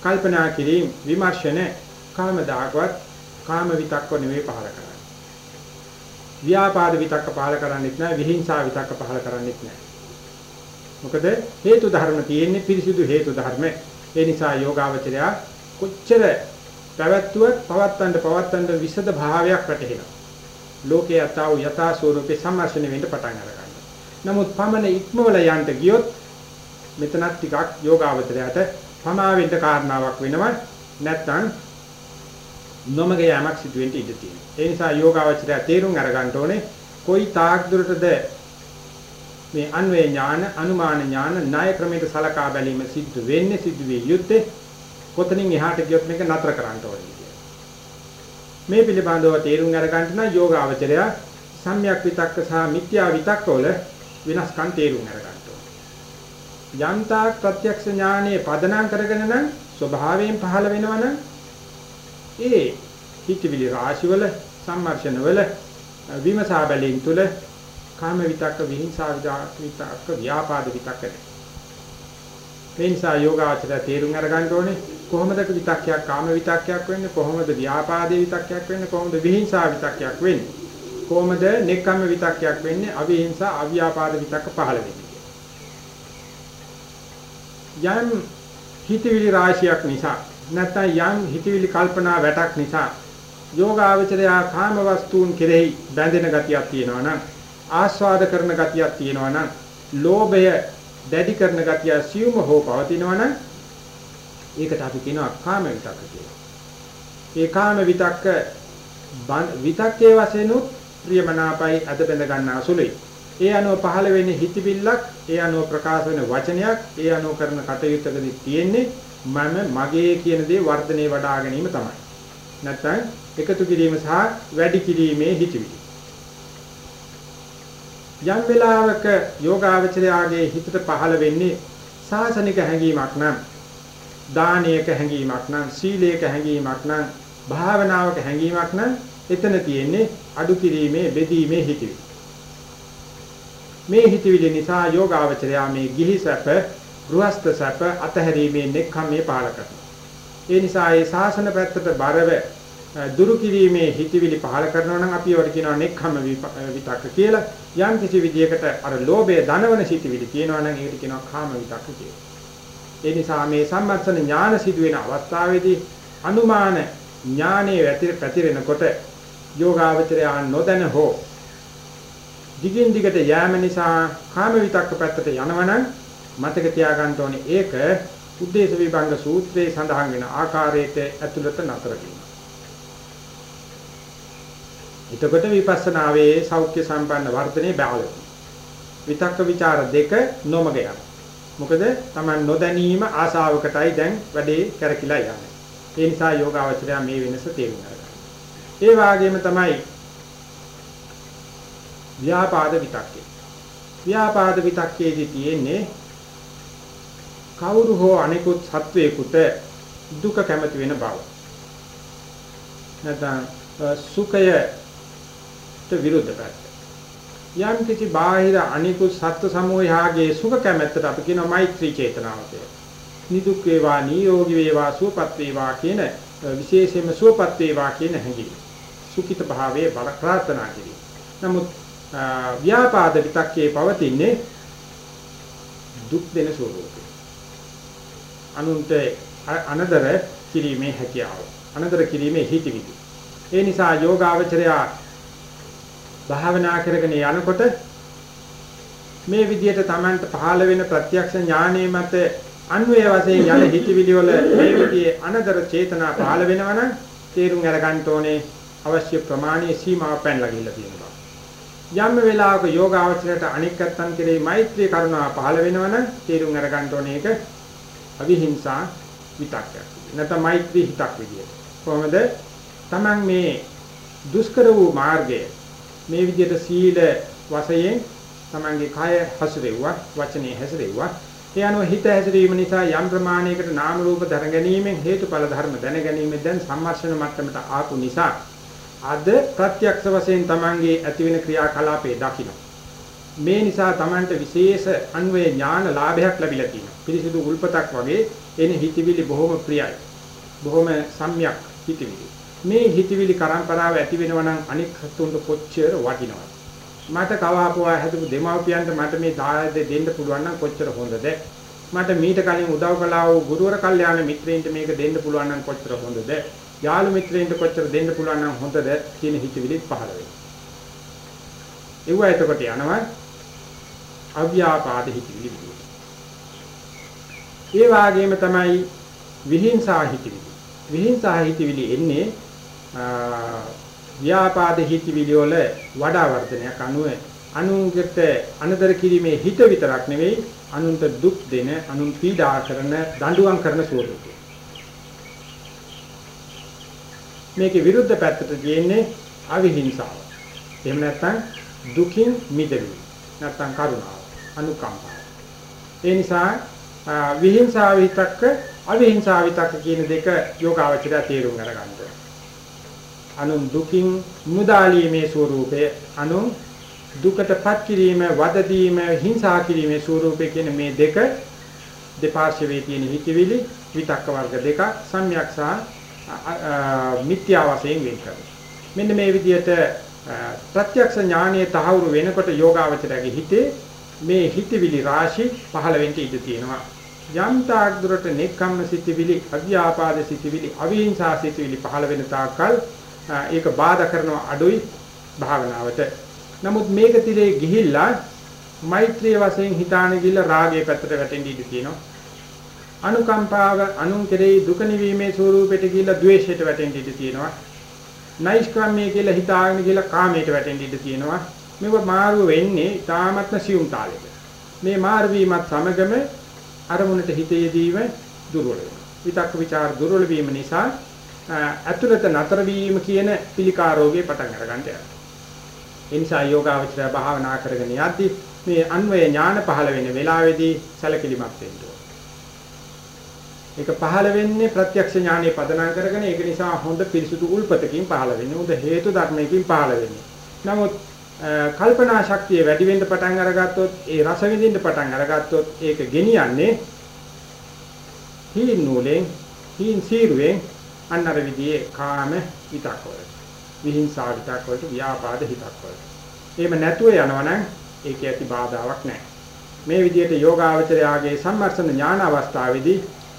කල්පනා කිරීම විමර්ශන කාම දාගවත් කාම විතක්ක නෙවෙයි පහළ කරන්නේ. ව්‍යාපාද විතක්ක පහළ කරන්නේත් නැහැ විහිංසා විතක්ක පහළ කරන්නේත් නැහැ. මොකද හේතු ධර්ම තියෙන්නේ පිරිසිදු හේතු ධර්ම. ඒ නිසා යෝගාවචරය කොච්චර පැවැත්වුවත් පවත්තන්න පවත්තන්න විසද භාවයක් වැටහෙනවා. ලෝකේ යතාව යථා ස්වරූපේ සම්මර්ෂණය වෙන්න පටන් අරගන්නවා. නමුත් පමණ ඉක්මවල යන්න ගියොත් මෙතනත් ටිකක් යෝගාවචරයට පමා වෙන්න කාරණාවක් වෙනවා. නැත්නම් නොමග යamak සිදු වෙන්න ඉඩ තියෙනවා. ඒ නිසා යෝගාවචරය තේරුම් අරගන්න ඕනේ කොයි තාක් දුරටද මේ අන්වේ ඥාන, අනුමාන ඥාන, ණය ක්‍රමයට සලකා බැලීම සිද්ධ වෙන්නේ සිද්ධ විය යුත්තේ කොතනින් එහාට ගියොත් මේක නතර කරන්න ඕනේ කියලා. මේ පිළිබඳව තේරුම් අරගන්න නම් යෝගාවචරය සම්‍යක් විතක්ක සහ මිත්‍යා විතක්ක වල වෙනස්කම් තේරුම් අරගන්න ඕනේ. යන්තාක් ප්‍රත්‍යක්ෂ ඥානයේ පදනම් කරගෙන නම් ස්වභාවයෙන් පහළ වෙනවනම් ඒ හිතවිලි රාශිවල සම්මර්ෂණවල විමසා බැලීම් තුළ කාම විතක්ක විහිංසා විතක්ක ව්‍යාපාද විතක්ක ඒ නිසා යෝගාචරය තේරුම් අරගන්න ඕනේ කොහොමද විතක්කයක්? කාම විතක්කයක් වෙන්නේ? කොහොමද ව්‍යාපාදේ විතක්කයක් වෙන්නේ? කොහොමද විහිංසා විතක්කයක් වෙන්නේ? කොහොමද නෙක්ඛම්ම විතක්කයක් වෙන්නේ? අවිහිංසා අව්‍යාපාද විතක්ක පහළ වෙන්නේ. යම් හිතවිලි රාශියක් නිසා නැත්නම් යම් හිතවිලි කල්පනා වැටක් නිසා යෝගාචරය කාම වස්තුන් කෙරෙහි බැඳෙන ගතියක් තියෙනවා නම් ආස්වාද කරන ගතියක් තියෙනවා නම් ලෝභය දැඩි කරන ගතිය සියුම හෝ පවතිනවා නම් ඒකට අපි කියනවා කාම විතක්ක කියලා. ඒ කාම විතක්ක විතක්කේ වශයෙන් ප්‍රියමනාපයි අද බඳ ගන්න අසුලයි. ඒ අනුව පහළ වෙන්නේ හිතවිල්ලක්, ඒ අනුව ප්‍රකාශ වෙන වචනයක්, ඒ අනුව කරන කටයුත්තකදී තියෙන්නේ මම මගේ කියන දේ වර්ධනය වඩා ගැනීම තමයි. නැත්නම් එකතු කිරීම සහ වැඩි කිරීමේ හිතවිලි. යම් වෙලාවක යෝගාවචරයාගේ හිතට පහළ වෙන්නේ සාසනික හැඟීමක් නම් දානයක හැඟීමක් නම් සීලයක හැඟීමක් නම් භාවනාවක හැඟීමක් නම් එතන තියෙන්නේ අඩු කිරීමේ බෙදීමේ හිතවිලි. මේ හිතවිලි නිසා යෝගාවචරයා මේ ගිහි සැප ගෘහස්ත සැප අතහැරීමේ නෙක්ඛම්මේ පාල කරනවා. ඒ නිසා ඒ ශාසන පැත්තට බරව දුරු කිරීමේ හිතවිලි පහල කරනවා නම් අපි ඒවට කියනවා නෙක්ඛම්ම විතක්ක කියලා. යම් කිසි විදියකට අර ලෝභය දනවන හිතවිලි කියනවා නම් ඒකට කියනවා කාම විතක්ක කියලා. ඒ නිසා මේ සම්මර්ෂණ ඥාන සිදුවෙන අවස්ථාවේදී අනුමාන ඥානයේ වැතිර පැතිරෙනකොට යෝගාවචරය නොදැන හෝ දිගින් දිගට යෑම නිසා කාම විතක්ක පැත්තට යනවනම් මතක තියාගන්න ඕනේ ඒක උද්දේශ විභංග සූත්‍රයේ සඳහන් වෙන ආකාරයට ඇතුළත නතර වීම. එතකොට විපස්සනාවේ සෞඛ්‍ය සම්පන්න වර්ධනේ බාල විතක්ක ਵਿਚාර දෙක නොමග යනවා. මොකද Taman නොදැනීම ආසාවකටයි දැන් වැඩේ කරකිලා යන්නේ. ඒ නිසා යෝගාවචරය මේ වෙනස තේරුම් ගන්න. ඒ වාගේම තමයි ව්‍යාපාද විතක්කේ. ව්‍යාපාද විතක්කේදී තියෙන්නේ කවුරු හෝ අනිකුත් සත්වයකට දුක කැමති වෙන බව. නැත්නම් සුඛය විරුද්ධ පැත්ත. යම් කිසි බාහිර අනිකුත් සත්ව සමූහයාගේ සුඛ කැමැත්තට අපි කියනවා මෛත්‍රී චේතනාව කියලා. නිදුක් වේවා නියෝගී වේවා සුවපත් වේවා කියන විශේෂයෙන්ම සුවපත් වේවා කියන හැඟීම. සුඛිත භාවයේ බල ප්‍රාර්ථනා කිරීම. නමුත් ව්‍යාපාද විතක්කේ පවතින්නේ දුක් දෙන ස්වરૂපේ. අනුන්ට අනදර කිරීමේ හැකියාව. අනදර කිරීමේ හිතවිලි. ඒ නිසා යෝගාවචරයා භාවනා කරගෙන යනකොට මේ විදිහට Tamanට පහළ වෙන ප්‍රත්‍යක්ෂ ඥානයේ මත අන්වේ වශයෙන් යන හිතවිලි වල මේ විදිහේ අනදර චේතනා පහළ වෙනවනම් තේරුම් අරගන්න ඕනේ අවශ්‍ය ප්‍රමාණයේ සීමාව පැනලා ගිහිල්ලා තියෙනවා. යම් වෙලාවක යෝගාවචරයට අනික්කත්තන් කෙරෙහි මෛත්‍රී කරුණා පහළ වෙනවනම් තේරුම් අරගන්න ඕනේ ඒක අවිහිංසා විතක්කයක්. නැත්නම් මෛත්‍රී හිතක් විදියට. කොහොමද? Taman මේ දුෂ්කර වූ මාර්ගය මේ විදිහට සීල වශයෙන් තමන්ගේ කය හසුරෙව්වා වචනේ හැසිරෙව්වා ඒ අනුව හිත හැසිරීම නිසා යම් ප්‍රමාණයකට නාම රූප දර ගැනීමෙන් හේතුඵල ධර්ම දැන ගැනීමෙන් දැන් සම්මර්ෂණ මට්ටමට ආපු නිසා අද ප්‍රත්‍යක්ෂ වශයෙන් Tamange ඇතිවෙන ක්‍රියාකලාපේ දකින්න. මේ නිසා Tamanට විශේෂ අන්වේ ඥාන ලාභයක් ලැබිලා තියෙනවා. පිරිසිදු උල්පතක් වගේ එන හිතවිලි බොහොම ප්‍රියයි. බොහොම සම්‍යක් හිතවිලි. මේ හිතවිලි කරම්පරාව ඇති වෙනවා නම් අනික් හතුන්ට කොච්චර වටිනවද? මට කවාපුවා හැදපු දෙමව්පියන්ට මට මේ දායද දෙන්න පුළුවන් නම් කොච්චර හොඳද? මට මීට කලින් උදව් කළා වූ ගුරුවර කල්යාණ මිත්‍රයින්ට මේක දෙන්න පුළුවන් නම් කොච්චර හොඳද? යාළු මිත්‍රයින්ට කොච්චර දෙන්න පුළුවන් නම් හොඳද කියන හිතවිලි පහළ වෙනවා. ඒව එතකොට යනවා අව්‍යාපාද හිතවිලි විදියට. ඒ වාගේම තමයි විහිංසා හිතවිලි. විහිංසා හිතවිලි එන්නේ ව්‍යාපාද හිතවිලි වල වඩා වර්ධනයක් අනුව අනුන්ගත අනදර කිරීමේ හිත විතරක් නෙවෙයි අනුන්ට දුක් දෙන අනුන් පීඩා කරන දඬුවම් කරන ස්වරූපය. මේකේ විරුද්ධ පැත්තට තියෙන්නේ අවිහිංසාව. එහෙම නැත්නම් දුකින් මිදෙවි. නැත්නම් කරුණාව, අනුකම්පාව. ඒ නිසා විහිංසාව විතක්ක අවිහිංසාව විතක්ක කියන දෙක යෝගාවචරය තේරුම් ගන්න. අනුන් දුකින් මුදාලීමේ ස්වરૂපය අනුන් දුකටපත් කිරීම වදදීම හිංසා කිරීමේ ස්වરૂපය කියන මේ දෙක දෙපාර්ශ්වයේ තියෙන හිතවිලි විතක්ක වර්ග දෙක සම්‍යක් සහ මිත්‍යා වශයෙන් වෙන් කරනවා. මෙන්න මේ විදිහට ප්‍රත්‍යක්ෂ ඥානයේ තහවුරු වෙනකොට යෝගාවචරයේ හිතේ මේ හිතවිලි රාශි පහළ වෙන්න ඉඩ තියෙනවා. යම් තාක් දුරට නෙක්ඛම්ම සිතවිලි, අධ්‍යාපාද සිතවිලි, අවිහිංසා සිතවිලි පහළ වෙන තාක්කල් ඒක බාධා කරනවා අඩුයි භාවනාවට. නමුත් මේක තිරේ ගිහිල්ලා මෛත්‍රිය වශයෙන් හිතාන ගිහිල්ලා රාගයේ පැත්තට වැටෙන්න ඉඩ තියෙනවා. අනුකම්පාව අනුන් කෙරෙහි දුක නිවීමේ ස්වරූපෙට ගිහිල්ලා ද්වේෂයට වැටෙන්න ඉඩ තියෙනවා. නෛෂ්ක්‍රම්‍ය කියලා හිතාගෙන ගිහිල්ලා කාමයට වැටෙන්න ඉඩ තියෙනවා. මේක මාරු වෙන්නේ තාමත්ම සියුම් තාලෙක. මේ මාරු වීමත් සමගම අරමුණට හිතේදීම දුර්වල වෙනවා. විතක්ක ਵਿਚාර දුර්වල වීම නිසා ඇතුළත නතර වීම කියන පිළිකා රෝගේ පටන් අර ගන්න යනවා. ඒ නිසා යෝගාවචරය භාවනා කරගෙන යද්දී මේ අන්වය ඥාන පහළ වෙන වෙලාවේදී සැලකිලිමත් වෙන්න ඒක පහළ වෙන්නේ ප්‍රත්‍යක්ෂ ඥානෙ පදනම් කරගෙන ඒක නිසා හොඳ පිරිසුදු උල්පතකින් පහළ වෙන්නේ. හොඳ හේතු ධර්මයකින් පහළ වෙන්නේ. නමුත් කල්පනා ශක්තිය වැඩි වෙන්න පටන් අරගත්තොත් ඒ රස විඳින්න පටන් අරගත්තොත් ඒක ගෙනියන්නේ හීන් නූලෙන් හීන් සීරුවෙන් අන්න අර විදිහේ කාම හිතක් වල. විහිංසා හිතක් වලට ව්‍යාපාද හිතක් වලට. එහෙම නැතුව යනවනම් ඒකේ ඇති බාධාවක් නැහැ. මේ විදිහට යෝගාවචරයාගේ සම්මර්ෂණ ඥාන අවස්ථාවේදී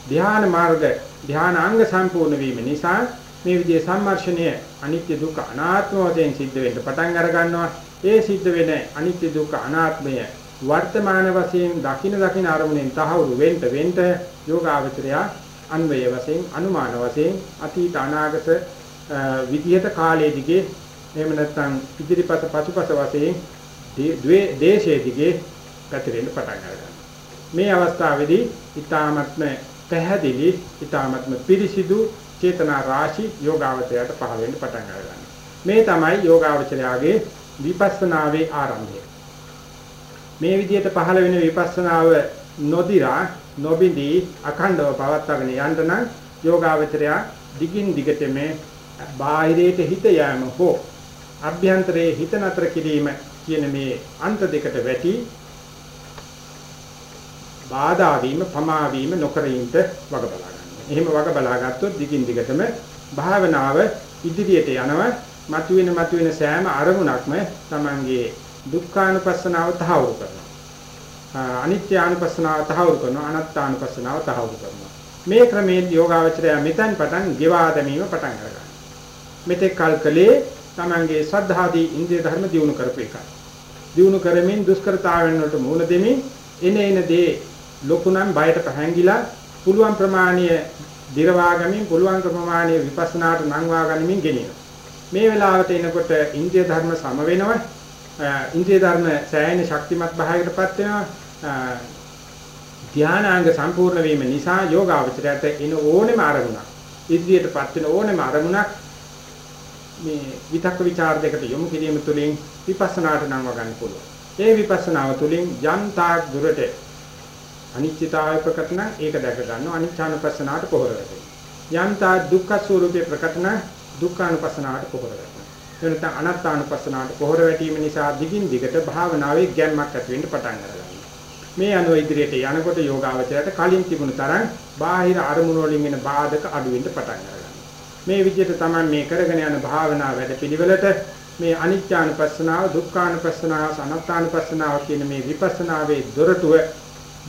ධ්‍යාන මාර්ග ධ්‍යානාංග සම්පූර්ණ වීම නිසා මේ විදිහේ සම්මර්ෂණය අනිත්‍ය දුක්ඛ අනාත්ම වශයෙන් සිද්ධ වෙන්න පටන් අර ගන්නවා. ඒ සිද්ධ වෙන අනිත්‍ය දුක්ඛ අනාත්මය වර්තමාන වශයෙන් දකින දකින අරමුණෙන් තහවුරු වෙන්න වෙන්න යෝගාවචරයා අන්වය වශයෙන් අනුමාන වශයෙන් අතීත අනාගත විදිහට කාලයේ දිගේ එහෙම නැත්නම් ඉදිරිපස පසුපස වශයෙන් දේශයේ දිගේ පැතිරෙන්න පටන් ගන්නවා. මේ අවස්ථාවේදී ඊ타මත්ම පැහැදිලි ඊ타මත්ම පිරිසිදු චේතනා රාශි යෝගාවචරයට පහළ වෙන්න පටන් ගන්නවා. මේ තමයි යෝගාවචරයාගේ විපස්සනාවේ ආරම්භය. මේ විදිහට පහළ වෙන විපස්සනාව නොදිරා නොබිඳී අඛණ්ඩව පවත්වාගෙන යන්න නම් යෝගාවචරයා දිගින් දිගටම බාහිරයට හිත යෑම හෝ අභ්‍යන්තරයේ හිත නතර කිරීම කියන මේ අන්ත දෙකට වැටි බාධා වීම පමා වීම නොකර ඉන්න වග බලා ගන්න. එහෙම වග බලා ගත්තොත් දිගින් දිගටම භාවනාව ඉදිරියට යනවා. මතුවෙන මතුවෙන සෑම අරමුණක්ම Tamange දුක්ඛානුපස්සනාව තහවුරු කරනවා. අනිත්‍ය අනුපස්සනාව තහවුරු කරනවා අනාත්මානුපස්සනාව තහවුරු කරනවා. මේ ක්‍රමයෙන් යෝගාවචරය මෙතෙන් පටන් ගෙවා දැමීම පටන් ගන්නවා මෙතෙක් කල් කලේ තමන්ගේ ශ්‍රද්ධාදී ඉන්ද්‍රිය ධර්ම දියුණු කරපු එකයි දියුණු කරමින් දුෂ්කරතාවෙන් වලට මුහුණ දෙමින් එන එන දේ ලොකුනම් බයට පැහැංගිලා පුළුවන් ප්‍රමාණය දිරවාගමින් පුළුවන් ප්‍රමාණය විපස්සනාට නංවා ගනිමින් ගෙනියනවා. මේ වෙලාවට එනකොට ඉන්ද්‍රිය ධර්ම සම වෙනවා. ඉන්ද්‍රිය ධර්ම සෑහෙන ශක්තිමත් භාවයකටපත් වෙනවා. ධානාංග සම්පූර්ණ වීම නිසා යෝගාවචරයට එන ඕනෙම අරමුණක් ඉදිරියටපත් වෙන ඕනෙම අරමුණක් මේ විතක්ක ਵਿਚාර දෙකට යොමු කිරීම තුළින් විපස්සනාට නම් වගන්න පුළුවන්. ඒ විපස්සනාව තුළින් යන්තාක් දුරට අනිත්‍යතාවය ප්‍රකටන ඒක දැක ගන්නවා අනිත්‍යානුපස්සනාවට පොහොර වෙනවා. යන්තා දුක්ඛ ස්වરૂපේ ප්‍රකටන දුක්ඛානුපස්සනාවට පොහොර වෙනවා. එනත අනාත්මානුපස්සනාවට පොහොර වැටීම නිසා දිගින් දිගට භාවනාවේ ගැම්මක් ඇති වෙන්න පටන් ගන්නවා. මේ අනුව ඉදිරියට යනකොට යෝගාවචරයට කලින් තිබුණු තරම් බාහිර අරමුණු වලින් එන බාධක අඩු වෙන්න පටන් ගන්නවා. මේ විදිහට තමයි මේ කරගෙන යන භාවනා වැඩපිළිවෙලට මේ අනිත්‍යානුපස්සනාව, දුක්ඛානුපස්සනාව, අනාත්මානුපස්සනාව කියන මේ විපස්සනාවේ දොරටුව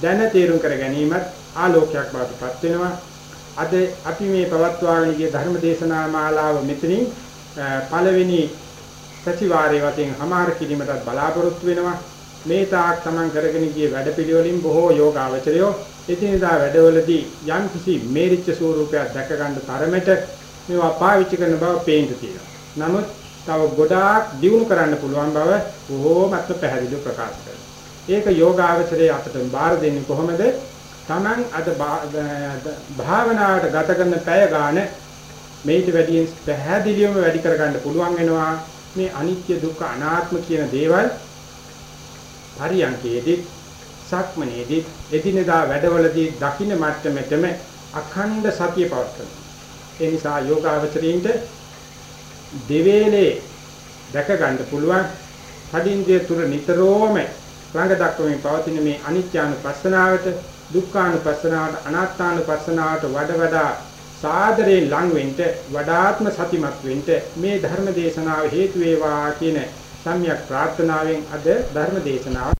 දැන තේරුම් කර ගැනීමත් ආලෝකයක් බවට පත් වෙනවා. අද අපි මේ පවත්වාගෙන ගිය ධර්ම දේශනා මාලාව මෙතනින් පළවෙනි ප්‍රතිවාරයේ වශයෙන් හමාර කිරීමටත් බලාපොරොත්තු වෙනවා. මේ තාක් තමන් කරගෙන ගිය වැඩපිළිවෙලින් බොහෝ යෝගාවචරයෝ එදිනෙදා වැඩවලදී යම් කිසි මේරිච්ච ස්වරූපයක් දැක ගන්න තරමට මේවා පාවිච්චි කරන බව පේන්න තියෙනවා. නමුත් තව ගොඩාක් දියුණු කරන්න පුළුවන් බව බොහෝමත්ම පැහැදිලිව ප්‍රකාශ කරනවා. ඒක යෝගාවචරයේ අතට බාර දෙන්නේ කොහොමද? Taman අද භාවනාවට ගත කරන පැය ගාන මේිට වැඩියෙන් පැහැදිලිවම වැඩි කරගන්න පුළුවන් වෙනවා මේ අනිත්‍ය දුක්ඛ අනාත්ම කියන දේවල් පරියන්කේදී සක්මනේදී එදිනෙදා වැඩවලදී දකින්න මට්ටමෙතම අඛණ්ඩ සතිය පවත්වනවා. ඒ නිසා යෝගාවචරීන්ට දෙවේලේ දැක ගන්න පුළුවන් කඩින්දිය තුර නිතරම ළඟ දක්වමින් පවතින මේ අනිත්‍යානුපස්සනාවට දුක්ඛානුපස්සනාවට අනාත්මානුපස්සනාවට වඩා වඩා සාදරයෙන් ලං වෙන්න වඩාත්ම සතිමත් වෙන්න මේ ධර්ම දේශනාව හේතු වේවා කියන සම්‍යක් ප්‍රාර්ථනාවෙන් අද ධර්ම දේශනාව